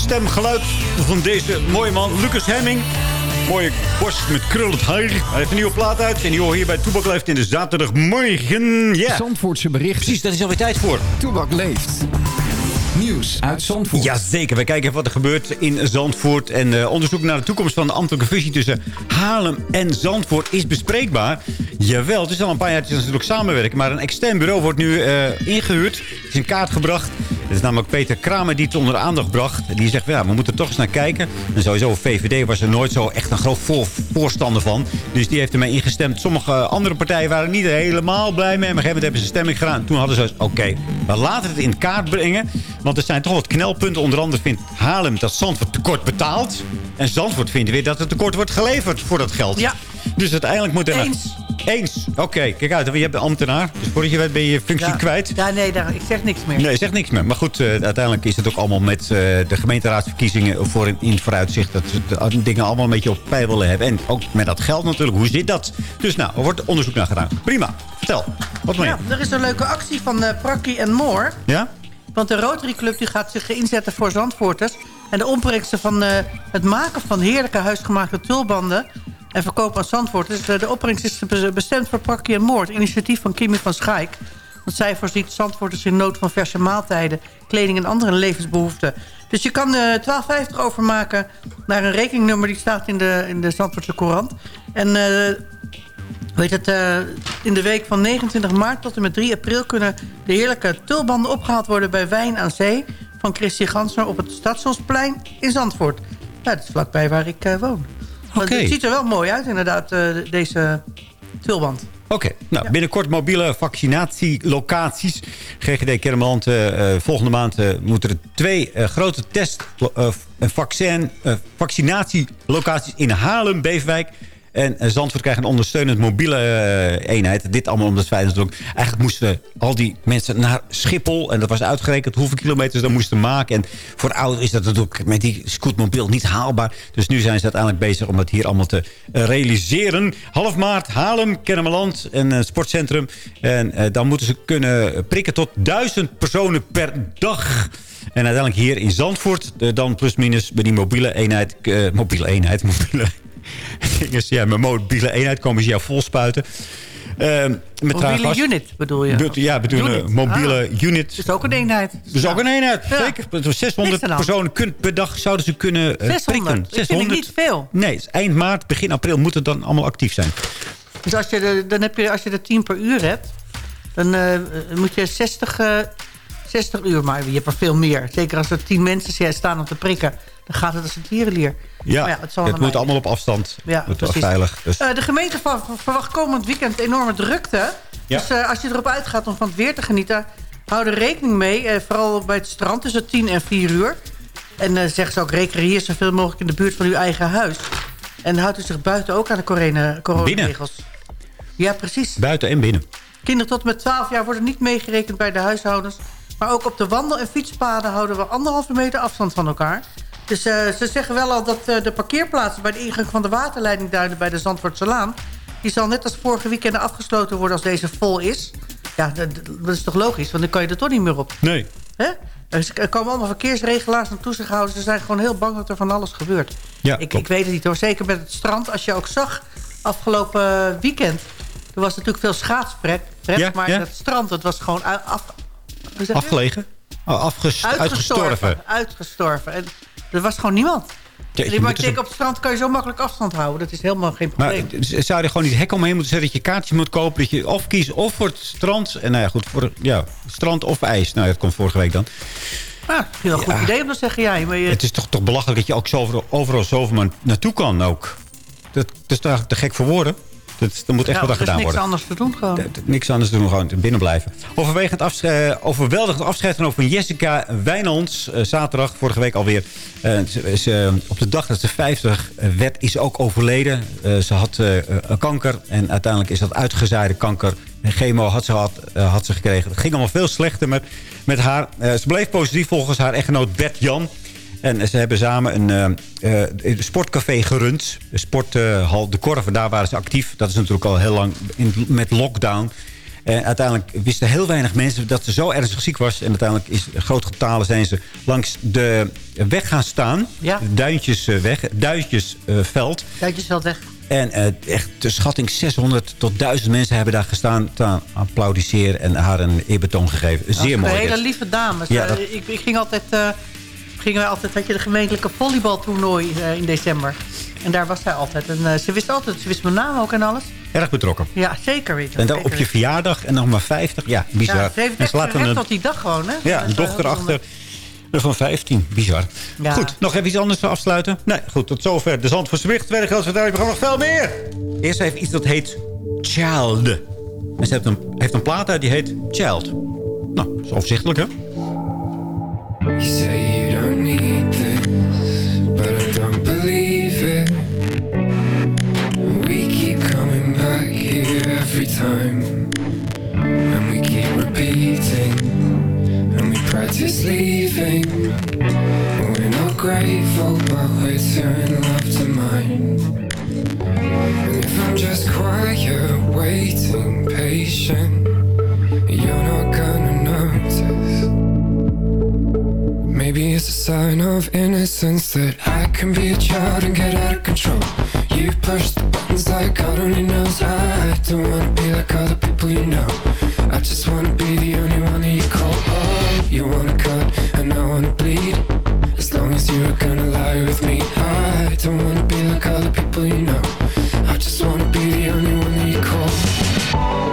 Stemgeluid van deze mooie man, Lucas Hemming. Mooie borst met krullend haar. Hij heeft een nieuwe plaat uit. En die hoor hier bij Toebak Leeft in de zaterdagmorgen. Ja. Zandvoortse berichten. Precies, dat is alweer tijd voor. Toebak leeft. Nieuws uit Zandvoort. Jazeker, we kijken even wat er gebeurt in Zandvoort. En eh, onderzoek naar de toekomst van de ambtelijke fusie tussen Haarlem en Zandvoort is bespreekbaar. Jawel, het is al een paar jaar dat ze natuurlijk samenwerken. Maar een extern bureau wordt nu eh, ingehuurd. Het is in kaart gebracht. Het is namelijk Peter Kramer die het onder de aandacht bracht. Die zegt, ja, we moeten er toch eens naar kijken. En sowieso, VVD was er nooit zo echt een groot voor- voorstander van. Dus die heeft ermee ingestemd. Sommige andere partijen waren niet helemaal blij mee. Maar op een gegeven moment hebben ze stemming gedaan. Toen hadden ze, oké, we laten het in kaart brengen. Want er zijn toch wat knelpunten. Onder andere vindt Haarlem dat Zandvoort tekort betaalt. En Zandvoort vindt weer dat er tekort wordt geleverd voor dat geld. Ja. Dus uiteindelijk moet er... Eens. Eens. Oké, kijk uit. Je hebt een ambtenaar. Dus voordat je weet ben je je functie Ja. kwijt. Ja, nee, daar, ik zeg niks meer. Nee, zegt niks meer. Maar goed, eh, uiteindelijk is het ook allemaal met eh, de gemeenteraadsverkiezingen voor in, vooruitzicht. Dat ze dingen allemaal een beetje op pijl willen hebben. En ook met dat geld natuurlijk. Hoe zit dat? Dus nou, er wordt onderzoek naar gedaan. Prima. Vertel. Wat meer? Ja, er is een leuke actie van eh Prakkie en Moore. Ja? Want de Rotary Club die gaat zich inzetten voor Zandvoorters. En de opbrengsten van het maken van heerlijke huisgemaakte tulbanden... en verkopen aan Zandvoorters... eh, de opbrengst is be- bestemd voor Prakkie en Moore. Het initiatief van Kimmy van Schaik. Want zij voorziet Zandvoorters in nood van verse maaltijden... kleding en andere levensbehoeften. Dus je kan eh 12,50 overmaken naar een rekeningnummer... die staat in de, in de Zandvoortse Courant. En... eh, Weet het, eh, in de week van 29 maart tot en met 3 april... kunnen de heerlijke tulbanden opgehaald worden bij Wijn aan Zee... van Christy Gansner op het Stadshofsplein in Zandvoort. Ja, dat is vlakbij waar ik eh, woon. Het ziet er wel mooi uit, inderdaad, eh, deze tulband. Oké, nou, binnenkort mobiele vaccinatielocaties. GGD Kermeland, eh, eh, volgende maand moeten er twee grote test, en vaccin, vaccinatielocaties in Haarlem, Beverwijk en eh, Zandvoort krijgen een ondersteunend mobiele eh, eenheid. Dit allemaal omdat wij natuurlijk... Eigenlijk moesten al die mensen naar Schiphol. En dat was uitgerekend hoeveel kilometers ze dan moesten maken. En voor ouderen is dat natuurlijk met die scootmobiel niet haalbaar. Dus nu zijn ze uiteindelijk bezig om het hier allemaal te eh, realiseren. Half maart, Haarlem, Kennemerland en een sportcentrum. En dan moeten ze kunnen prikken tot duizend personen per dag. En uiteindelijk hier in Zandvoort, dan plus minus bij die mobiele eenheid... mobiele eenheid, *laughs* mobiele *laughs* dinges, ja, mijn mobiele eenheid komen ze jou vol spuiten. Eh, met Mobiele unit bedoel je? Ja, bedoel een Unit. mobiele unit. Dat is ook een eenheid. Dus ook een eenheid, Ja. zeker. Dus 600 Niks aan de hand. personen kun- per dag zouden ze kunnen eh, 600. prikken. Dat vind ik niet veel. Nee, eind maart, begin april moet het dan allemaal actief zijn. Dus als je, de, dan heb je, als je er 10 per uur hebt... dan eh, moet je 60, eh 60 uur... maar je hebt er veel meer. Zeker als er 10 mensen staan om te prikken... dan gaat het als een tierenlier. Ja, Maar het moet allemaal op afstand. Ja, moet precies. veilig. Dus. Eh, de gemeente ver- verwacht komend weekend enorme drukte. Ja. Dus eh, als je erop uitgaat om van het weer te genieten... hou er rekening mee, eh, vooral bij het strand tussen 10 en 4 uur. En zeggen ze ook, recreëer zoveel mogelijk in de buurt van uw eigen huis. En houdt u zich buiten ook aan de corona- coronaregels. Ja, precies. Buiten en binnen. Kinderen tot en met 12 jaar worden niet meegerekend bij de huishoudens. Maar ook op de wandel- en fietspaden houden we anderhalve meter afstand van elkaar. Dus eh, ze zeggen wel al dat eh, de parkeerplaatsen bij de ingang van de waterleidingduinen bij de Zandvoortse Laan... die zal net als vorige weekend afgesloten worden als deze vol is. Ja, dat, dat is toch logisch, want dan kan je er toch niet meer op. Nee. Hè? Er komen allemaal verkeersregelaars en toezichthouders. Ze zijn gewoon heel bang dat er van alles gebeurt. Ja, ik, ik weet het niet hoor. Zeker met het strand. Als je ook zag afgelopen weekend... er was natuurlijk veel schaatspret. pret, Ja, maar ja. het strand dat was gewoon af? Afgelegen? Oh, afges- uitgestorven. Uitgestorven. En er was gewoon niemand. Jeetje, maar ik denk, op het strand kan je zo makkelijk afstand houden. Dat is helemaal geen Maar probleem. z- zou je gewoon niet hek omheen moeten zetten... dat je kaartjes moet kopen, dat je of kiest of voor het strand... en nou ja, goed, voor ja, strand of ijs. Nou, ja, dat komt vorige week dan. Ja, wel een goed idee om te zeggen. Ja, maar je, Het is toch, toch belachelijk dat je ook zo overal, overal zoveel maar naartoe kan ook. Dat, dat is toch eigenlijk te gek voor woorden. Dat, dat moet echt wat aan er is gedaan niks worden. anders te doen gewoon. D- Niks anders doen, gewoon binnen blijven. Overwegend afsche overweldigend afscheid van Jessica Wijnands. eh, zaterdag, vorige week alweer. Eh, ze, ze, op de dag dat ze 50 werd, is ook overleden. Eh, ze had eh, kanker en uiteindelijk is dat uitgezaaide kanker. En chemo had ze, had, eh, had ze gekregen. Het ging allemaal veel slechter met, met haar. Eh, ze bleef positief volgens haar echtgenoot Bert Jan. En ze hebben samen een eh, eh, sportcafé gerund. De sporthal De Korver, daar waren ze actief. Dat is natuurlijk al heel lang in, met lockdown. En uiteindelijk wisten heel weinig mensen dat ze zo ernstig ziek was. En uiteindelijk is groot getalen zijn ze langs de weg gaan staan. Ja. Duintjesweg, Duintjesveld. Duintjesveld weg. En eh, echt de schatting 600 tot 1000 mensen hebben daar gestaan te applaudisseren en haar een eerbetoon gegeven. Zeer mooi. Een hele dit. lieve dames. Ja, Eh, dat- ik, ik ging altijd... eh, gingen wij altijd, had je de gemeentelijke volleybaltoernooi eh, in december. En daar was zij altijd. En eh, ze wist altijd, ze wist mijn naam ook en alles. Erg betrokken. Ja, zeker weet je. En dan zeker op je verjaardag en nog maar 50. Ja, bizar. Ja, ze heeft en echt ze laten een, tot die dag gewoon, hè? ja, een dochter achter van 15. Bizar. Ja. Goed, nog even iets anders afsluiten? Nee, goed, tot zover. De Zand voor Zwicht. Tweede grootste we gaan nog veel meer. Eerst even iets dat heet Child. En ze heeft een, heeft een plaat uit die heet Child. Nou, dat is overzichtelijk, hè? Time, and we keep repeating, and we practice leaving. We're not grateful, but we're turning love to mine. And if I'm just quiet, waiting, patient, you're not gonna notice. Maybe it's a sign of innocence that I can be a child and get out of control. You push the buttons like God only knows. I don't wanna be like other people you know. I just wanna be the only one that you call. Oh, you wanna cut and I wanna bleed. As long as you're gonna lie with me, I don't wanna be like other people you know. I just wanna be the only one that you call.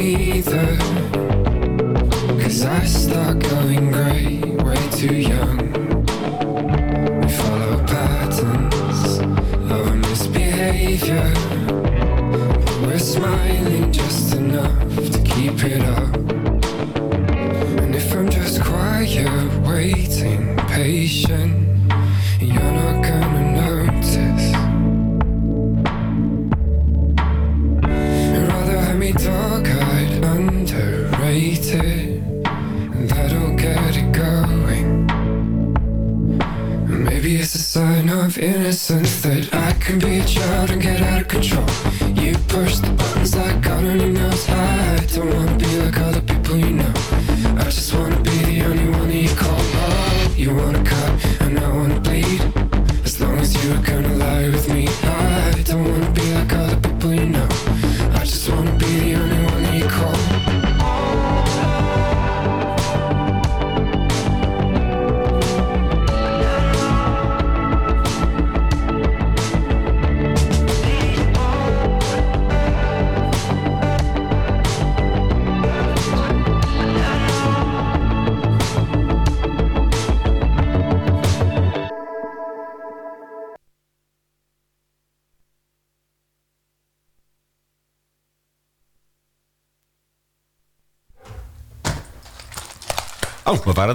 Either. Cause I start going grey way too young. We follow patterns of misbehavior. But we're smiling just enough to keep it up. And if I'm just quiet, waiting, patient, you're not gonna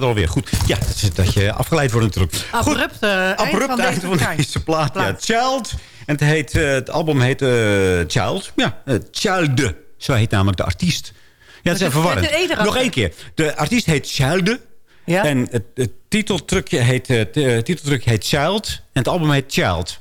Er alweer. Goed. Ja, dat, is dat je afgeleid wordt natuurlijk. Abrupt, eind Abrupt van eind deze van deze plaat. Ja, Child. En het, heet, eh, het album heet eh, Child. Ja, uh, Child. Zo heet namelijk de artiest. Ja, dat is even verwarrend. Nog één keer. De artiest heet Child. Ja? En het, het titeltrucje heet, het titeltrucje heet Child. En het album heet Child.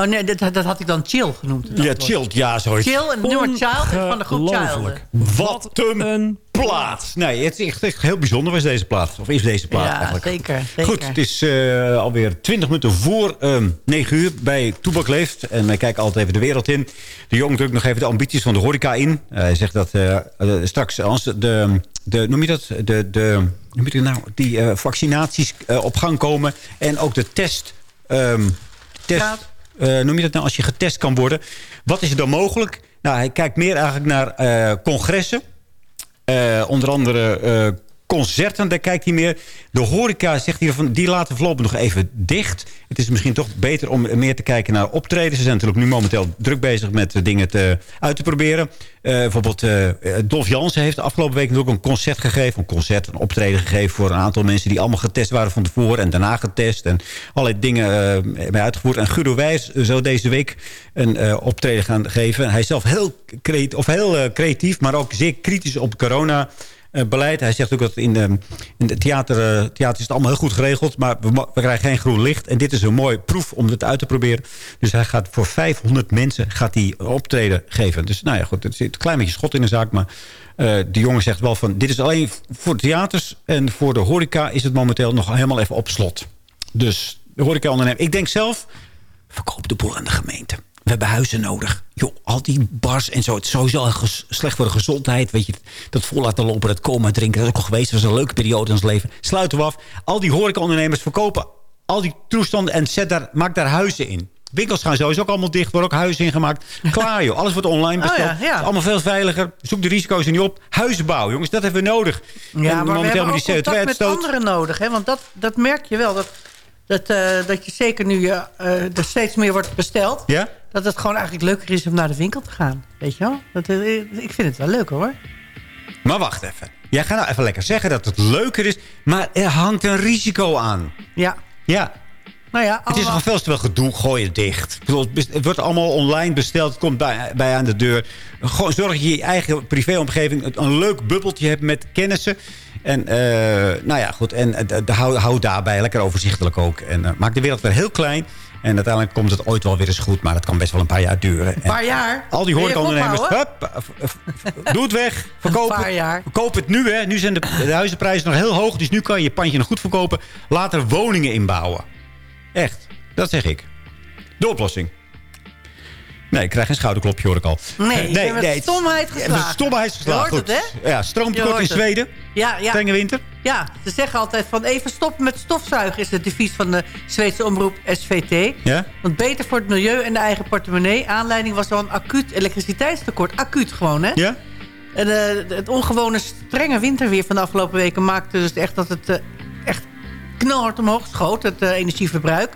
Oh nee, dat, dat had ik dan chill genoemd. Ja. Chilled. Ja, zoiets. Chill en het nummer Child is van de groep Child. Wat een plaat. Nee, het is echt, echt heel bijzonder was deze plaat. Of is deze plaat Ja, eigenlijk. zeker, zeker. Goed, het is eh, alweer 20 minuten voor ehm 9 uur bij Toebak Leeft. En wij kijken altijd even de wereld in. De jongen drukt nog even de ambities van de horeca in. Eh, hij zegt dat eh, straks als de, de, noem je dat, de, de, noem je het nou, die eh, vaccinaties op gang komen. En ook de test... ehm, test noem je dat nou, als je getest kan worden. Wat is er dan mogelijk? Nou, hij kijkt meer eigenlijk naar eh, congressen. Eh, onder andere eh, concerten, daar kijkt hij meer. De horeca, zegt hij, van, die laten voorlopig nog even dicht. Het is misschien toch beter om meer te kijken naar optreden. Ze zijn natuurlijk nu momenteel druk bezig met eh, dingen te, uit te proberen. Eh, bijvoorbeeld uh, Dolf Jansen heeft de afgelopen week natuurlijk een concert gegeven. Een concert, een optreden gegeven voor een aantal mensen... die allemaal getest waren van tevoren en daarna getest. En allerlei dingen uh, bij uitgevoerd. En Guido Wijs zou deze week een optreden gaan geven. Hij is zelf heel, creatief, of heel creatief, maar ook zeer kritisch op corona... Uh, beleid. Hij zegt ook dat in de, in de theater, uh, theater is het allemaal heel goed geregeld... maar we, we, krijgen geen groen licht. En dit is een mooi proef om het uit te proberen. Dus hij gaat voor 500 mensen gaat hij optreden geven. Dus nou ja, goed, het zit een klein beetje schot in de zaak... maar uh, de jongen zegt wel van... dit is alleen voor theaters en voor de horeca... is het momenteel nog helemaal even op slot. Dus de horeca ondernemer. Ik denk zelf, verkoop de boel aan de gemeente hebben huizen nodig. Joh, al die bars en zo. Het is sowieso slecht voor de gezondheid. Weet je, dat vol laten lopen, dat komen en drinken. Dat is ook al geweest. Dat was een leuke periode in ons leven. Sluiten we af. Al die horecaondernemers verkopen al die toestanden en zet daar, maak daar huizen in. Winkels gaan sowieso ook allemaal dicht. Worden ook huizen ingemaakt. Klaar joh. Alles wordt online *laughs* Oh, besteld. ja, ja. Is allemaal veel veiliger. Zoek de risico's er niet op. Huizen bouwen, jongens. Dat hebben we nodig. Ja, En maar we hebben die met CO2-uitstoot. anderen nodig. Hè? Want dat, dat merk je wel. Dat, dat, eh, dat je zeker nu eh, eh, er steeds meer wordt besteld. Ja? Dat het gewoon eigenlijk leuker is om naar de winkel te gaan. Weet je wel? Dat, ik vind het wel leuk hoor. Maar wacht even. Jij gaat nou even lekker zeggen dat het leuker is. Maar er hangt een risico aan. Ja. Ja. Nou ja, Het is al veel te veel gedoe. Gooi het dicht. Het wordt allemaal online besteld. Het komt bij, bij aan de deur. Gewoon zorg dat je je eigen privéomgeving een leuk bubbeltje hebt met kennissen. En eh, nou ja, goed. En eh, hou, hou daarbij lekker overzichtelijk ook. En eh, maak de wereld weer heel klein. En uiteindelijk komt het ooit wel weer eens goed. Maar dat kan best wel een paar jaar duren. Een paar jaar. Al die horecaondernemers, hup, doe het weg. *laughs* Verkoop Een paar het. Verkoop het nu. Hè. Nu zijn de, de huizenprijzen nog heel hoog. Dus nu kan je je pandje nog goed verkopen. Later woningen inbouwen. Echt. Dat zeg ik. De oplossing. Nee, ik krijg geen schouderklopje, hoor ik al. Nee, met het- stomheid geslagen. stomheid geslagen. Je hoort het, hè? Ja, stroomtekort in. Zweden. Ja, ja. Strenge winter. Ja, ze zeggen altijd van even stoppen met stofzuigen... is het devies van de Zweedse omroep SVT. Ja? Want beter voor het milieu en de eigen portemonnee. Aanleiding was wel een acuut elektriciteitstekort. Acuut gewoon, hè? Ja? En eh, het ongewone strenge winterweer van de afgelopen weken... maakte dus echt dat het eh, echt knalhard omhoog schoot, het eh, energieverbruik.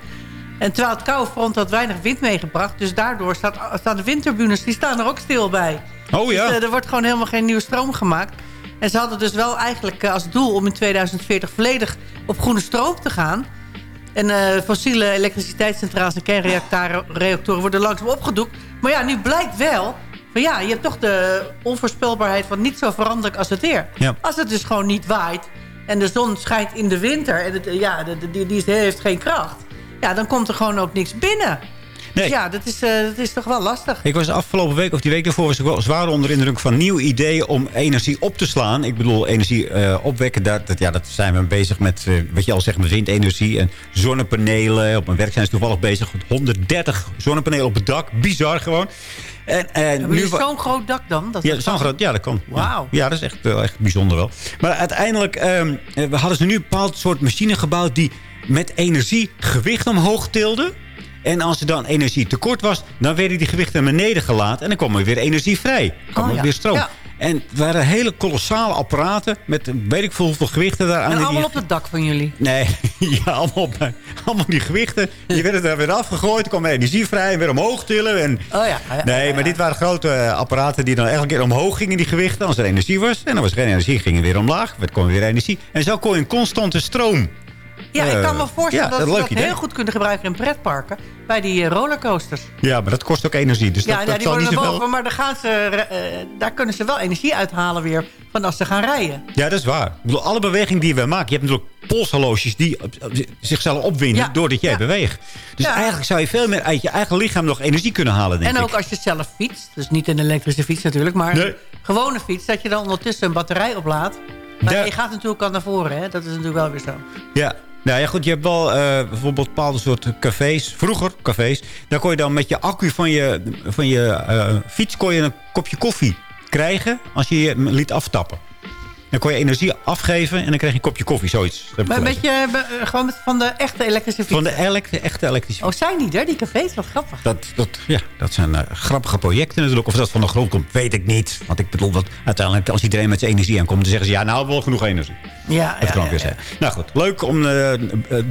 En terwijl het koude front had weinig wind meegebracht... dus daardoor staat, staan de windturbines die staan er ook stil bij. Oh ja. Dus, er wordt gewoon helemaal geen nieuwe stroom gemaakt. En ze hadden dus wel eigenlijk eh, als doel om in 2040 volledig op groene stroom te gaan. En eh, fossiele elektriciteitscentrales en kernreactoren worden langzaam opgedoekt. Maar ja, nu blijkt wel... Van ja, je hebt toch de onvoorspelbaarheid van niet zo veranderlijk als het weer. Ja. Als het dus gewoon niet waait en de zon schijnt in de winter... en het, ja, die, die heeft geen kracht... ja, dan komt er gewoon ook niks binnen. Nee. Dus ja, dat is, eh, dat is toch wel lastig. Ik was de afgelopen week of die week daarvoor was ik wel zwaar onder de indruk van nieuwe ideeën om energie op te slaan. Ik bedoel, energie eh, opwekken, daar, dat, ja, dat zijn we bezig met, eh, wat je al zegt, met windenergie en zonnepanelen. Op mijn werk zijn ze toevallig bezig met 130 zonnepanelen op het dak. Bizar gewoon. En, en nu zo'n groot dak dan? Dat ja, zo'n groot, ja, dat kan. Ja. Wauw. Ja, dat is echt, echt bijzonder wel. Maar uiteindelijk ehm, eh, we hadden ze nu een bepaald soort machine gebouwd... die met energie gewicht omhoog tilde. En als er dan energie tekort was... dan werden die gewichten naar beneden gelaten... en dan kwam er weer energie vrij. kwam Oh, er ja. weer stroom. Ja. En het waren hele kolossale apparaten... met weet ik veel hoeveel gewichten daar aan. En die- allemaal op het dak van jullie. Nee, *laughs* ja, allemaal, bij- allemaal die gewichten. Die werden daar weer afgegooid. Er kwam weer energie vrij en weer omhoog tillen. En... Oh ja. ja, Nee, ja, maar dit waren grote eh, apparaten die dan elke keer omhoog gingen, die gewichten. Als er energie was. En dan was er geen energie, gingen weer omlaag. Er kwam weer energie. En zo kon je een constante stroom. Ja, ik kan me Eh, voorstellen ja, dat dat idee. heel goed kunnen gebruiken in pretparken. Bij die eh, rollercoasters. Ja, maar dat kost ook energie. Dus ja, dat, ja, dat die zal worden niet boven, maar daar, gaan ze, eh, daar kunnen ze wel energie uithalen weer van als ze gaan rijden. Ja, dat is waar. Ik bedoel, alle beweging die we maken. Je hebt natuurlijk polshorloges die zichzelf opwinden Ja, doordat jij ja. beweegt. Dus eigenlijk zou je veel meer uit je eigen lichaam nog energie kunnen halen, denk En ik. ook als je zelf fietst, dus niet een elektrische fiets natuurlijk, maar Nee. een gewone fiets, dat je dan ondertussen een batterij oplaadt. Maar je gaat natuurlijk al naar voren, hè? dat is natuurlijk wel weer zo. Ja. Nou ja, goed, je hebt wel eh, bijvoorbeeld bepaalde soorten cafés. Vroeger cafés. Daar kon je dan met je accu van je, van je eh, fiets kon je een kopje koffie krijgen als je je liet aftappen. Dan kon je energie afgeven en dan kreeg je een kopje koffie, zoiets. Maar een beetje eh, gewoon met, van de echte elektrische fiets. Van de elek, echte elektrische Oh, zijn die er, die cafés? Wat grappig. Dat, dat, ja, dat zijn eh, grappige projecten natuurlijk. Of dat van de grond komt, weet ik niet. Want ik bedoel, dat uiteindelijk als iedereen met zijn energie aankomt... dan zeggen ze, ja, nou, we hebben wel genoeg energie. Ja, Dat ja, kan ook ja, weer zijn. Nou goed, leuk om eh, eh,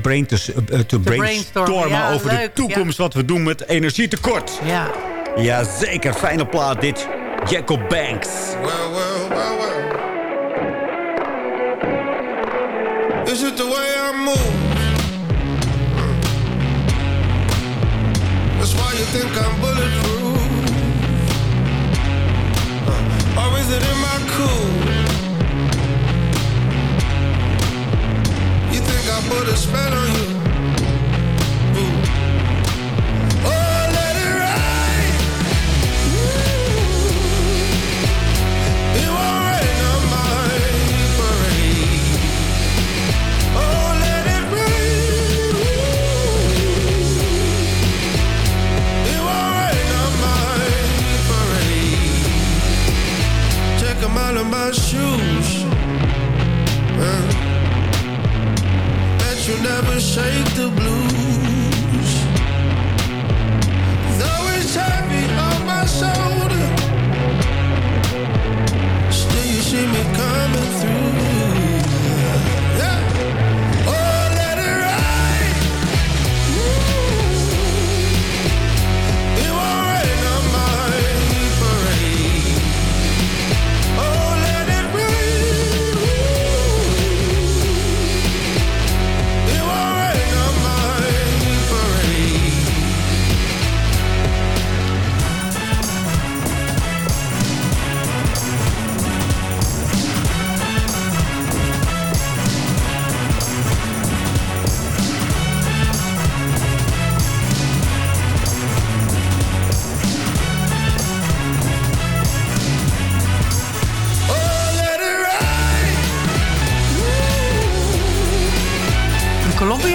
brain te, te brainstormen brainstormen, ja, over de toekomst. Wat we doen met energietekort. Ja. Jazeker, fijne plaat dit. Jacob Banks. Well, well, well, well. Is it the way I move? That's why you think I'm bulletproof. Or is it in my cool? You think I put a spell on you? Shake the blues.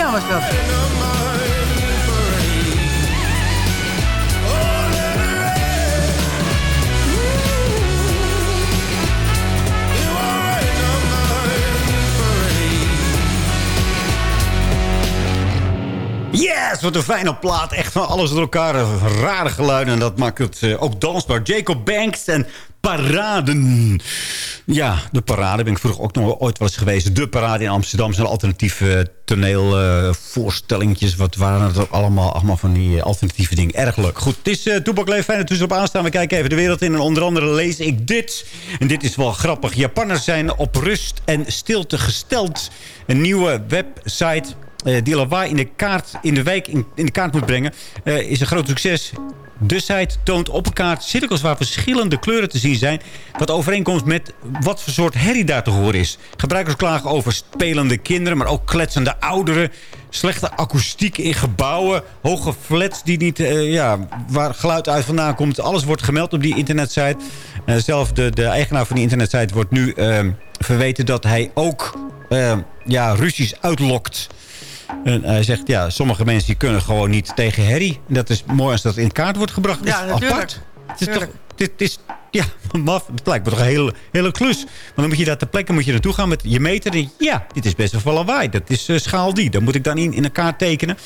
Een Colombiaan was dat. Wat een fijne plaat. Echt van alles door elkaar. Rare geluiden. En dat maakt het eh, ook dansbaar. Jacob Banks en Paraden. Ja, de Parade ben ik vroeger ook nog ooit wel eens geweest. De Parade in Amsterdam. Zo'n alternatieve toneelvoorstellingjes. Wat waren het allemaal, allemaal van die eh, alternatieve dingen. Erg leuk. Goed, het is uh, Toepak Leef. Fijn dat op aanstaan. We kijken even de wereld in. En onder andere lees ik dit. En dit is wel grappig. Japanners zijn op rust en stilte gesteld. Een nieuwe website eh, die in de, kaart, in de wijk in, de kaart moet brengen... eh, is een groot succes. De site toont op een kaart cirkels waar verschillende kleuren te zien zijn... wat overeenkomt met wat voor soort herrie daar te horen is. Gebruikers klagen over spelende kinderen, maar ook kletsende ouderen... slechte akoestiek in gebouwen, hoge flats die niet, eh, ja, waar geluid uit vandaan komt. Alles wordt gemeld op die internetsite. Eh, zelf de, de eigenaar van die internetsite wordt nu verweten dat hij ook ja, ruzies uitlokt... En hij zegt, ja, sommige mensen die kunnen gewoon niet tegen herrie. En dat is mooi als dat in kaart wordt gebracht. Ja, Dat is apart. Het is toch, dit is, ja, *laughs* maf. Het lijkt me toch een hele, hele klus. Want dan moet je daar ter plekke moet je naartoe gaan met je meter. En ja, dit is best wel veel lawaai. Dat is eh, schaal die. Dan moet ik dan in, in een kaart tekenen.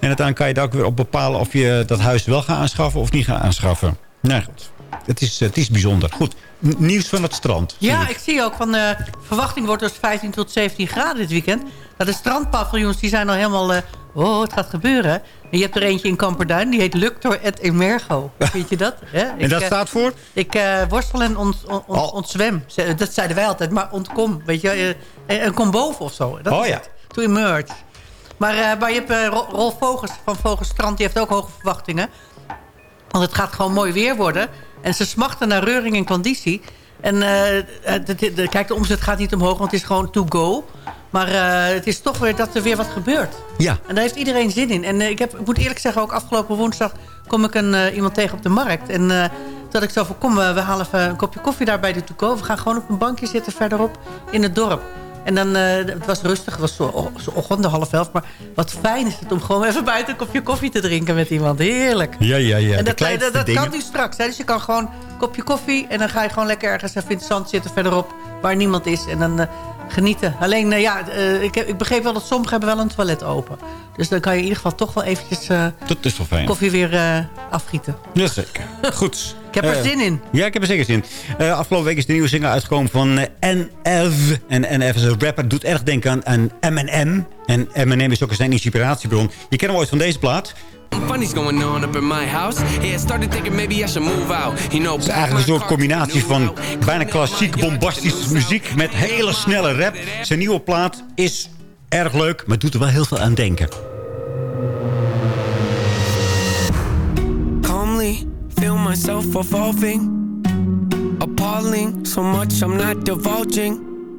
En uiteindelijk kan je daar ook weer op bepalen of je dat huis wel gaat aanschaffen of niet gaat aanschaffen. Nou goed, het is, het is bijzonder. Goed, nieuws van het strand. Ja, ik zie ook van de verwachting wordt dus 15 tot 17 graden dit weekend. Nou, de strandpaviljoens die zijn al helemaal... eh, oh, het gaat gebeuren. En je hebt er eentje in Kamperduin, die heet Luctor et Emergo. *laughs* Weet je dat? En dat eh, staat voor? Ik eh, worstel en ont, ont, ont- ontzwem. Dat zeiden wij altijd, maar ontkom. Weet je, eh, en, en kom boven of zo. Dat Oh is ja. het. To emerge. Maar, eh, maar je hebt eh, Ro- Rolf Vogels van Vogels Strand, die heeft ook hoge verwachtingen. Want het gaat gewoon mooi weer worden. En ze smachten naar reuring en klanditie. En de- kijk, de omzet gaat niet omhoog, want het is gewoon to go. Maar eh, het is toch weer dat er weer wat gebeurt. Ja. En daar heeft iedereen zin in. En ik, heb, ik moet eerlijk zeggen, ook afgelopen woensdag kom ik een, iemand tegen op de markt. En dat ik zo van, kom, we halen even een kopje koffie daar bij de to go. We gaan gewoon op een bankje zitten verderop in het dorp. En dan, eh, het was rustig, het was zo, zo ochtend, half elf. Maar wat fijn is het om gewoon even buiten een kopje koffie te drinken met iemand. Heerlijk. Ja, ja, ja. en dat, kleinste dat, dat dingen. kan nu straks. Hè? Dus je kan gewoon een kopje koffie... en dan ga je gewoon lekker ergens even in het zand zitten verderop... waar niemand is en dan eh, genieten. Alleen, eh, ja, eh, ik, heb, ik begreep wel dat sommigen hebben wel een toilet open. Dus dan kan je in ieder geval toch wel eventjes eh, Dat is wel fijn. koffie weer eh, afgieten. Jazeker. Goed. Ik heb er Eh, zin in. Ja, ik heb er zeker zin in. Uh, afgelopen week is de nieuwe single uitgekomen van eh, NF. En NF is een rapper. Doet erg denken aan, aan Eminem. En Eminem is ook zijn inspiratiebron. Je kent hem ooit van deze plaat. Funny's going on up in my house. Yeah, started thinking maybe I should move out. You know, Het is eigenlijk een soort combinatie van bijna klassiek, bombastische muziek... met hele snelle rap. Zijn nieuwe plaat is erg leuk, maar doet er wel heel veel aan denken. Myself evolving. Appalling, so much I'm not divulging.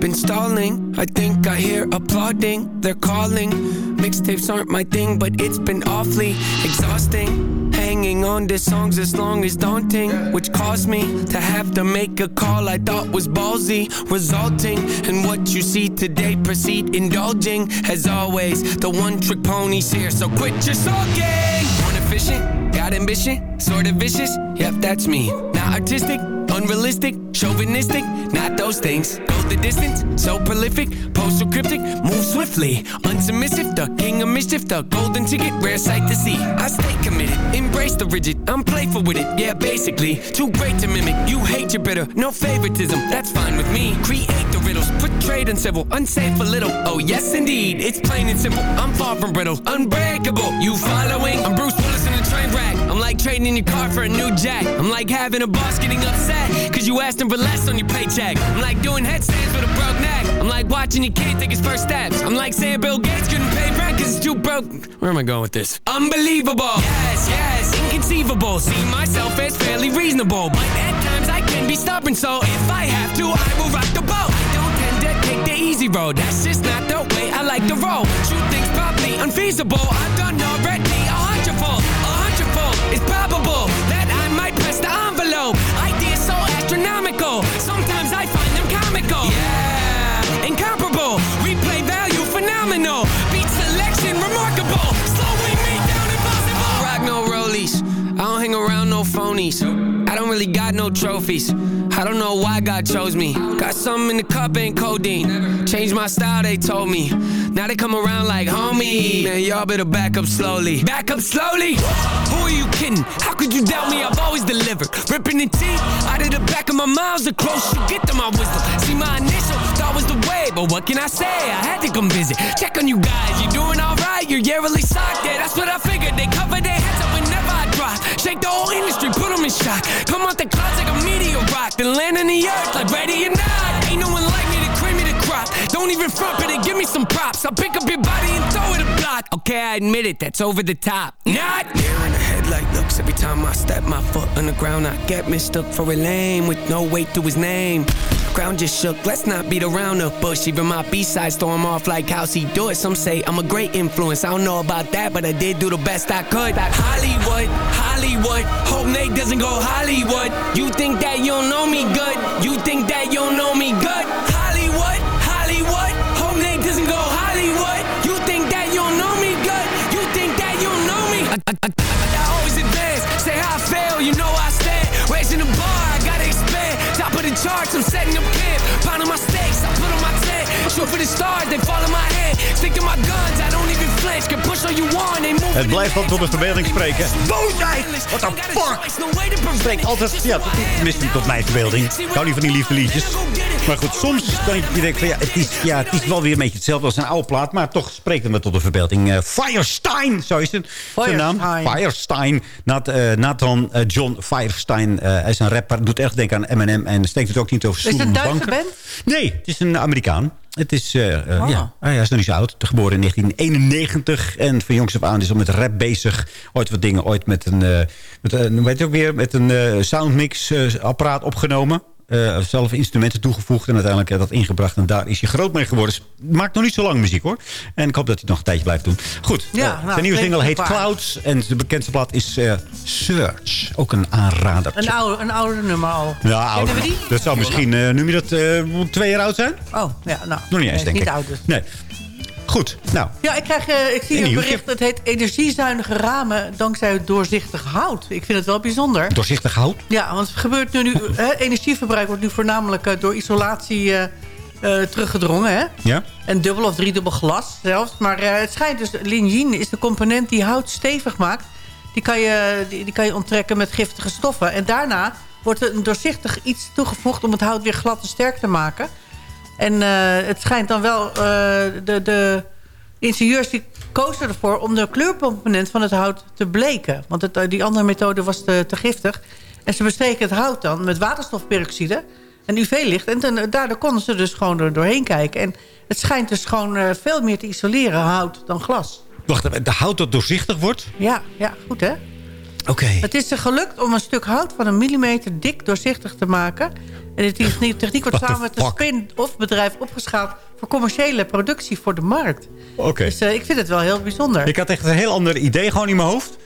Been stalling, I think I hear applauding. They're calling. Mixtapes aren't my thing, but it's been awfully exhausting. Hanging on to songs as long as daunting, which caused me to have to make a call I thought was ballsy, resulting in what you see today. Proceed indulging, as always. The one trick pony's here, so quit your sulking. Born efficient, got ambition, sort of vicious. Yep, that's me. Not artistic, Unrealistic, chauvinistic, not those things. Go the distance, so prolific, postal cryptic, move swiftly. Unsubmissive, the king of mischief, the golden ticket, rare sight to see. I stay committed, embrace the rigid, I'm playful with it, yeah, basically. Too great to mimic, you hate your bitter, no favoritism, that's fine with me. Create the riddles, portrayed uncivil, unsafe a little. Oh, yes, indeed, it's plain and simple. I'm far from brittle, unbreakable. You following? I'm Bruce Willis like trading your car for a new jack. I'm like having a boss getting upset, cause you asked him for less on your paycheck. I'm like doing headstands with a broke neck. I'm like watching your kid take his first steps. I'm like saying Bill Gates couldn't pay rent cause it's too broke. Where am I going with this? Unbelievable. Yes, yes, inconceivable. See myself as fairly reasonable, but at times I can be stubborn, so if I have to, I will rock the boat. I don't tend to take the easy road. That's just not the way I like to roll. Shoot things probably unfeasible. I've done already It's probable that I might press the envelope. Ideas so astronomical. Sometimes I find them comical. Yeah, I don't hang around no phonies. I don't really got no trophies. I don't know why God chose me. Got something in the cup, ain't codeine. Changed my style, they told me. Now they come around like homie. Man, y'all better back up slowly. Back up slowly? Who are you kidding? How could you doubt me? I've always delivered. Ripping the teeth out of the back of my mouth. The closer you get to my wisdom. See, my initial thought was the way, but what can I say? I had to come visit. Check on you guys. You doing alright? You're yearly socked. Yeah, that's what I figured. They cover their heads up whenever I drop. The whole industry, put them in shock. Come out the clouds like a meteor rock. Then land in the earth like ready or not. Ain't no one like me to cream me the crop. Don't even front, they give me some props. I'll pick up your body and throw it a block. Okay, I admit it, that's over the top. Not there in the headlight looks every time I step my foot on the ground. I get mistook for a lame with no weight to his name. Ground just shook, let's not beat around the bush. Even my B-side storm off like how he do it. Some say I'm a great influence. I don't know about that, but I did do the best I could. Hollywood, Hollywood. Hope Nate doesn't go Hollywood. You think that you don't know me good? You think that you don't know me good? Hollywood, Hollywood. Hope Nate doesn't go Hollywood. You think that you don't know me good? You think that you don't know me? I, I, I, I always advance. Say how I fail, you know I The charts, I'm setting up camp. Pounding my stakes, I put on my. Shoot for the stars, they fall in my hand. Stick to my guns, I don't even flinch. Can push all you want, they move. Het blijft altijd tot de verbeelding spreken. Boosheid! Wat een fuck! Spreekt altijd, ja, tenminste tot mijn verbeelding. Ik hou niet van die liefde liedjes. Maar goed, soms dan je denkt van ja het, is, ja, het is wel weer een beetje hetzelfde als een oude plaat. Maar toch spreekt het me tot de verbeelding. Eh, Firestein, zo is het. Zijn naam. Firestein. Nat, eh, Nathan eh, John Firestein. eh, hij is een rapper. Doet echt denken aan Eminem. En steekt het ook niet over Is het stoelen een en Duitse band? Nee, het is een Amerikaan. Het is, Ah. ja, hij is nog niet zo oud. Geboren in 1991. En van jongs af aan is al met rap bezig. Ooit wat dingen, ooit met een, eh, met een, weet je ook weer, met een soundmix apparaat opgenomen. Eh, zelf instrumenten toegevoegd en uiteindelijk eh, dat ingebracht. En daar is hij groot mee geworden. Dus maakt nog niet zo lang muziek hoor. En ik hoop dat hij het nog een tijdje blijft doen. Goed, Ja, eh, nou, zijn nieuwe single heet. Clouds. En de bekendste plaat is Search. Ook een aanrader. Een oude, een oude nummer al. Ja, oud. Kennen we die? Dat zou misschien, noem je dat, twee jaar oud zijn? Oh, ja, nou. Nog niet eens, denk is ik. niet oud dus. Nee. Goed, nou. Ja, ik, krijg, eh, ik zie Een bericht. Het heet energiezuinige ramen dankzij het doorzichtig hout. Ik vind het wel bijzonder. Doorzichtig hout? Ja, want het gebeurt nu, nu *laughs* hè, energieverbruik wordt nu voornamelijk eh, door isolatie eh, teruggedrongen. Hè? Ja? En dubbel of driedubbel glas zelfs. Maar het schijnt dus, lignin is de component die hout stevig maakt. Die kan, je, die, die kan je onttrekken met giftige stoffen. En daarna wordt er een doorzichtig iets toegevoegd om het hout weer glad en sterk te maken. En eh, het schijnt dan wel, eh, de, de ingenieurs die kozen ervoor om de kleurcomponent van het hout te bleken. Want het, eh, die andere methode was te, te giftig. En ze bestreken het hout dan met waterstofperoxide en UV-licht. En daardoor konden ze dus gewoon er doorheen kijken. En het schijnt dus gewoon veel meer te isoleren, hout, dan glas. Wacht, even, de hout dat doorzichtig wordt? Ja, ja goed hè? Oké. Het is er gelukt om een stuk hout van een millimeter dik doorzichtig te maken. En de techniek, techniek wordt samen met een spin-off bedrijf opgeschaald... voor commerciële productie voor de markt. Oké. Dus eh, ik vind het wel heel bijzonder. Ik had echt een heel ander idee gewoon in mijn hoofd.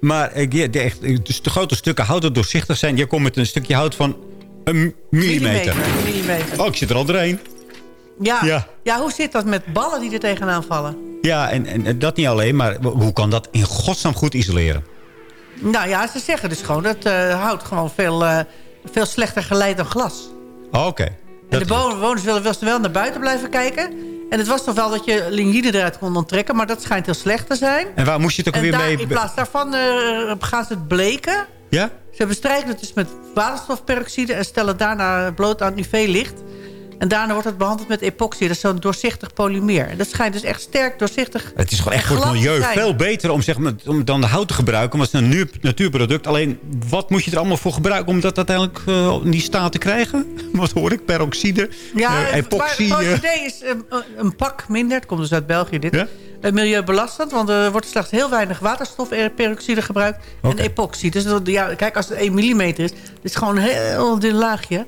Maar ik, ja, de, echt, dus de grote stukken hout dat doorzichtig zijn... je komt met een stukje hout van een millimeter. Millimeter, millimeter. Oh, ik zit er al doorheen. Ja. Ja. Ja. hoe zit dat met ballen die er tegenaan vallen? Ja, en, en, en dat niet alleen, maar hoe kan dat in godsnaam goed isoleren? Nou ja, ze zeggen dus gewoon dat eh, hout gewoon veel... eh, veel slechter geleid dan glas. Oh, Oké. En de bewoners willen wel- wel naar buiten blijven kijken. En het was toch wel dat je lignine eruit kon onttrekken... maar dat schijnt heel slecht te zijn. En waar moest je het ook En weer daar, mee... in plaats daarvan eh, gaan ze het bleken. Ja? Ze bestrijken het dus met waterstofperoxide... en stellen daarna bloot aan UV-licht. En daarna wordt het behandeld met epoxy. Dat is zo'n doorzichtig polymeer. En dat schijnt dus echt sterk doorzichtig Het is gewoon echt voor het milieu veel beter om, zeg maar, om dan de hout te gebruiken. Want het is een natuurproduct. Alleen, wat moet je er allemaal voor gebruiken om dat uiteindelijk eh, in die staat te krijgen? *laughs* Wat hoor ik? Peroxide? Ja, eh, epoxy? maar eh. het idee is een, een pak minder. Het komt dus uit België dit. Ja? Eh, milieubelastend, want er wordt slechts heel weinig waterstofperoxide gebruikt. En epoxy. Dus dat- ja, kijk, als het 1 mm is, dit is gewoon een heel dun laagje.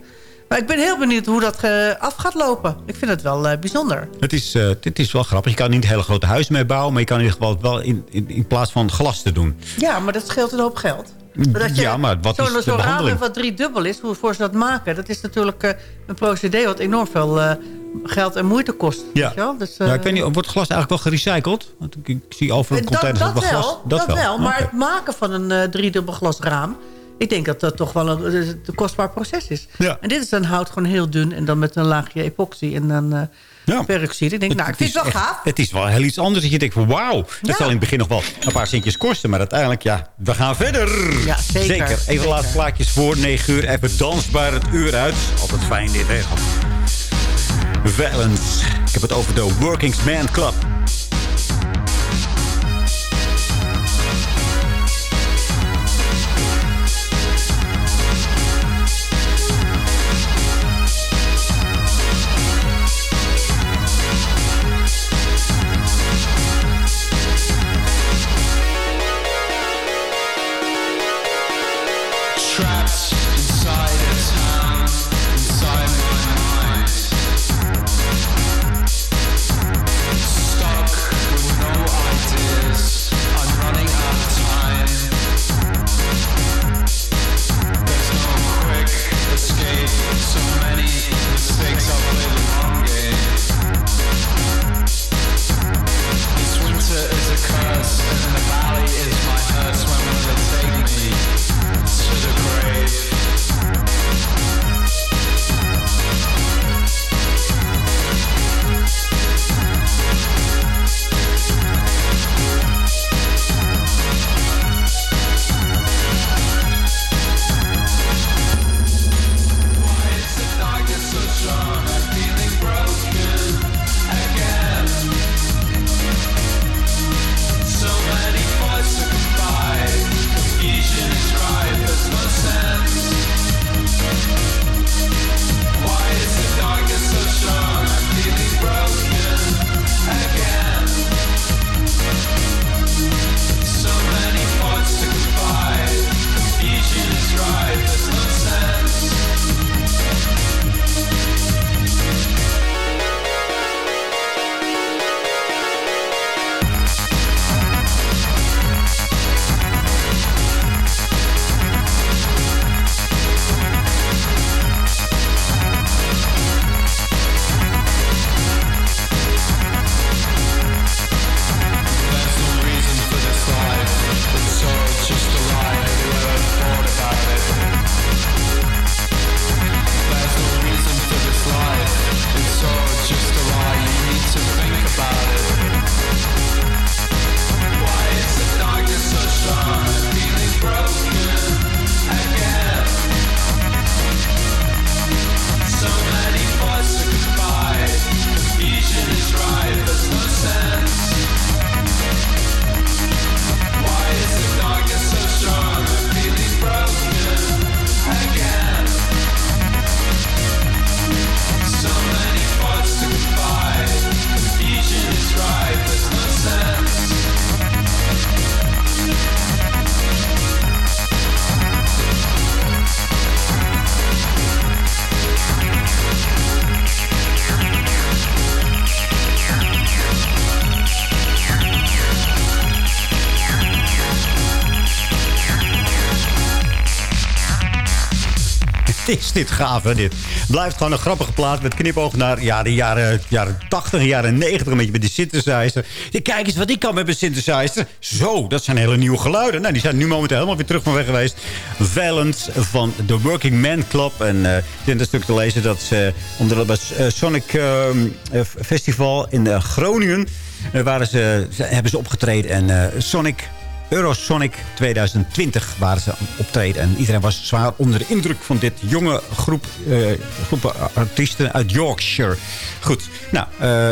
Maar ik ben heel benieuwd hoe dat eh, af gaat lopen. Ik vind het wel eh, bijzonder. Het is, eh, het is wel grappig. Je kan niet hele grote huizen mee bouwen. Maar je kan in ieder geval wel in, in, in plaats van glas te doen. Ja, maar dat scheelt een hoop geld. Dat je Ja, maar wat is de zo'n raam behandeling? wat driedubbel is, hoe voor ze dat maken... dat is natuurlijk eh, een procedé wat enorm veel eh, geld en moeite kost. Ja. Weet? Dus, ja, eh, ik weet niet, wordt glas eigenlijk wel gerecycled? Want ik, ik zie overal dat, containers dat, met wel, glas. dat, wel, maar het maken van een eh, driedubbel glas raam... ik denk dat dat toch wel een, een kostbaar proces is. Ja. En dit is dan hout gewoon heel dun... en dan met een laagje epoxy en dan eh Ja. peroxide. Ik denk, nou, ik vind het wel echt- gaaf. Het is wel heel iets anders dat je denkt van wauw. Dat Ja. zal in het begin nog wel een paar centjes kosten. Maar uiteindelijk, ja, we gaan verder. Ja, zeker. Even Zeker. laatste plaatjes voor 9 uur. Even dansbaar het uur uit. Altijd fijn dit, hè. Valence. Ik heb het over de Workingsman Club. Is dit gaaf, hè, dit. Blijft gewoon een grappige plaat met knipoog naar ja, de jaren, jaren 80 en jaren 90. Een beetje met de synthesizer. Kijk eens wat ik kan met mijn synthesizer. Zo, dat zijn hele nieuwe geluiden. Nou, die zijn nu momenteel helemaal weer terug van weg geweest. Valence van The Working Man Club. En eh in het stuk te lezen dat ze onder het eh, Sonic eh, Festival in eh, Groningen... waren ze, hebben ze opgetreden. En Sonic Eurosonic 2020 waren ze optreden. En iedereen was zwaar onder de indruk van dit jonge groep, eh, groep artiesten uit Yorkshire. Goed, nou,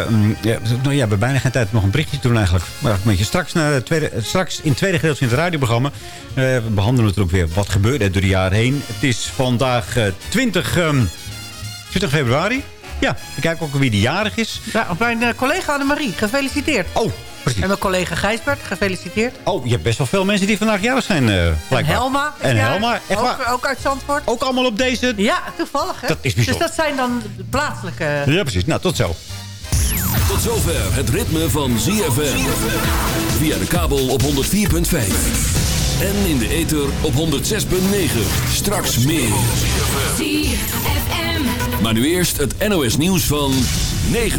mm, ja, nou ja, we hebben bijna geen tijd om nog een berichtje te doen eigenlijk. Maar een beetje straks, naar tweede, straks in het tweede gedeelte van het radioprogramma... eh, we behandelen natuurlijk weer wat gebeurde er door de jaren heen. Het is vandaag eh, 20, ehm, 20 februari. Ja, we kijken ook wie die jarig is. Ja, mijn collega Annemarie, gefeliciteerd. Oh, precies. En mijn collega Gijsbert, gefeliciteerd. Oh, je hebt best wel veel mensen die vandaag jarig zijn, eh En. Helma. En. Helma, echt waar? ook, ook uit Zandvoort. Ook allemaal op deze... Ja, toevallig. Hè? Dat is bijzonder. Dus dat zijn dan de plaatselijke... Ja, precies. Nou, tot zo. Tot zover het ritme van ZFM. Via de kabel op 104.5. En in de ether op 106.9. Straks meer. Maar nu eerst het NOS nieuws van 9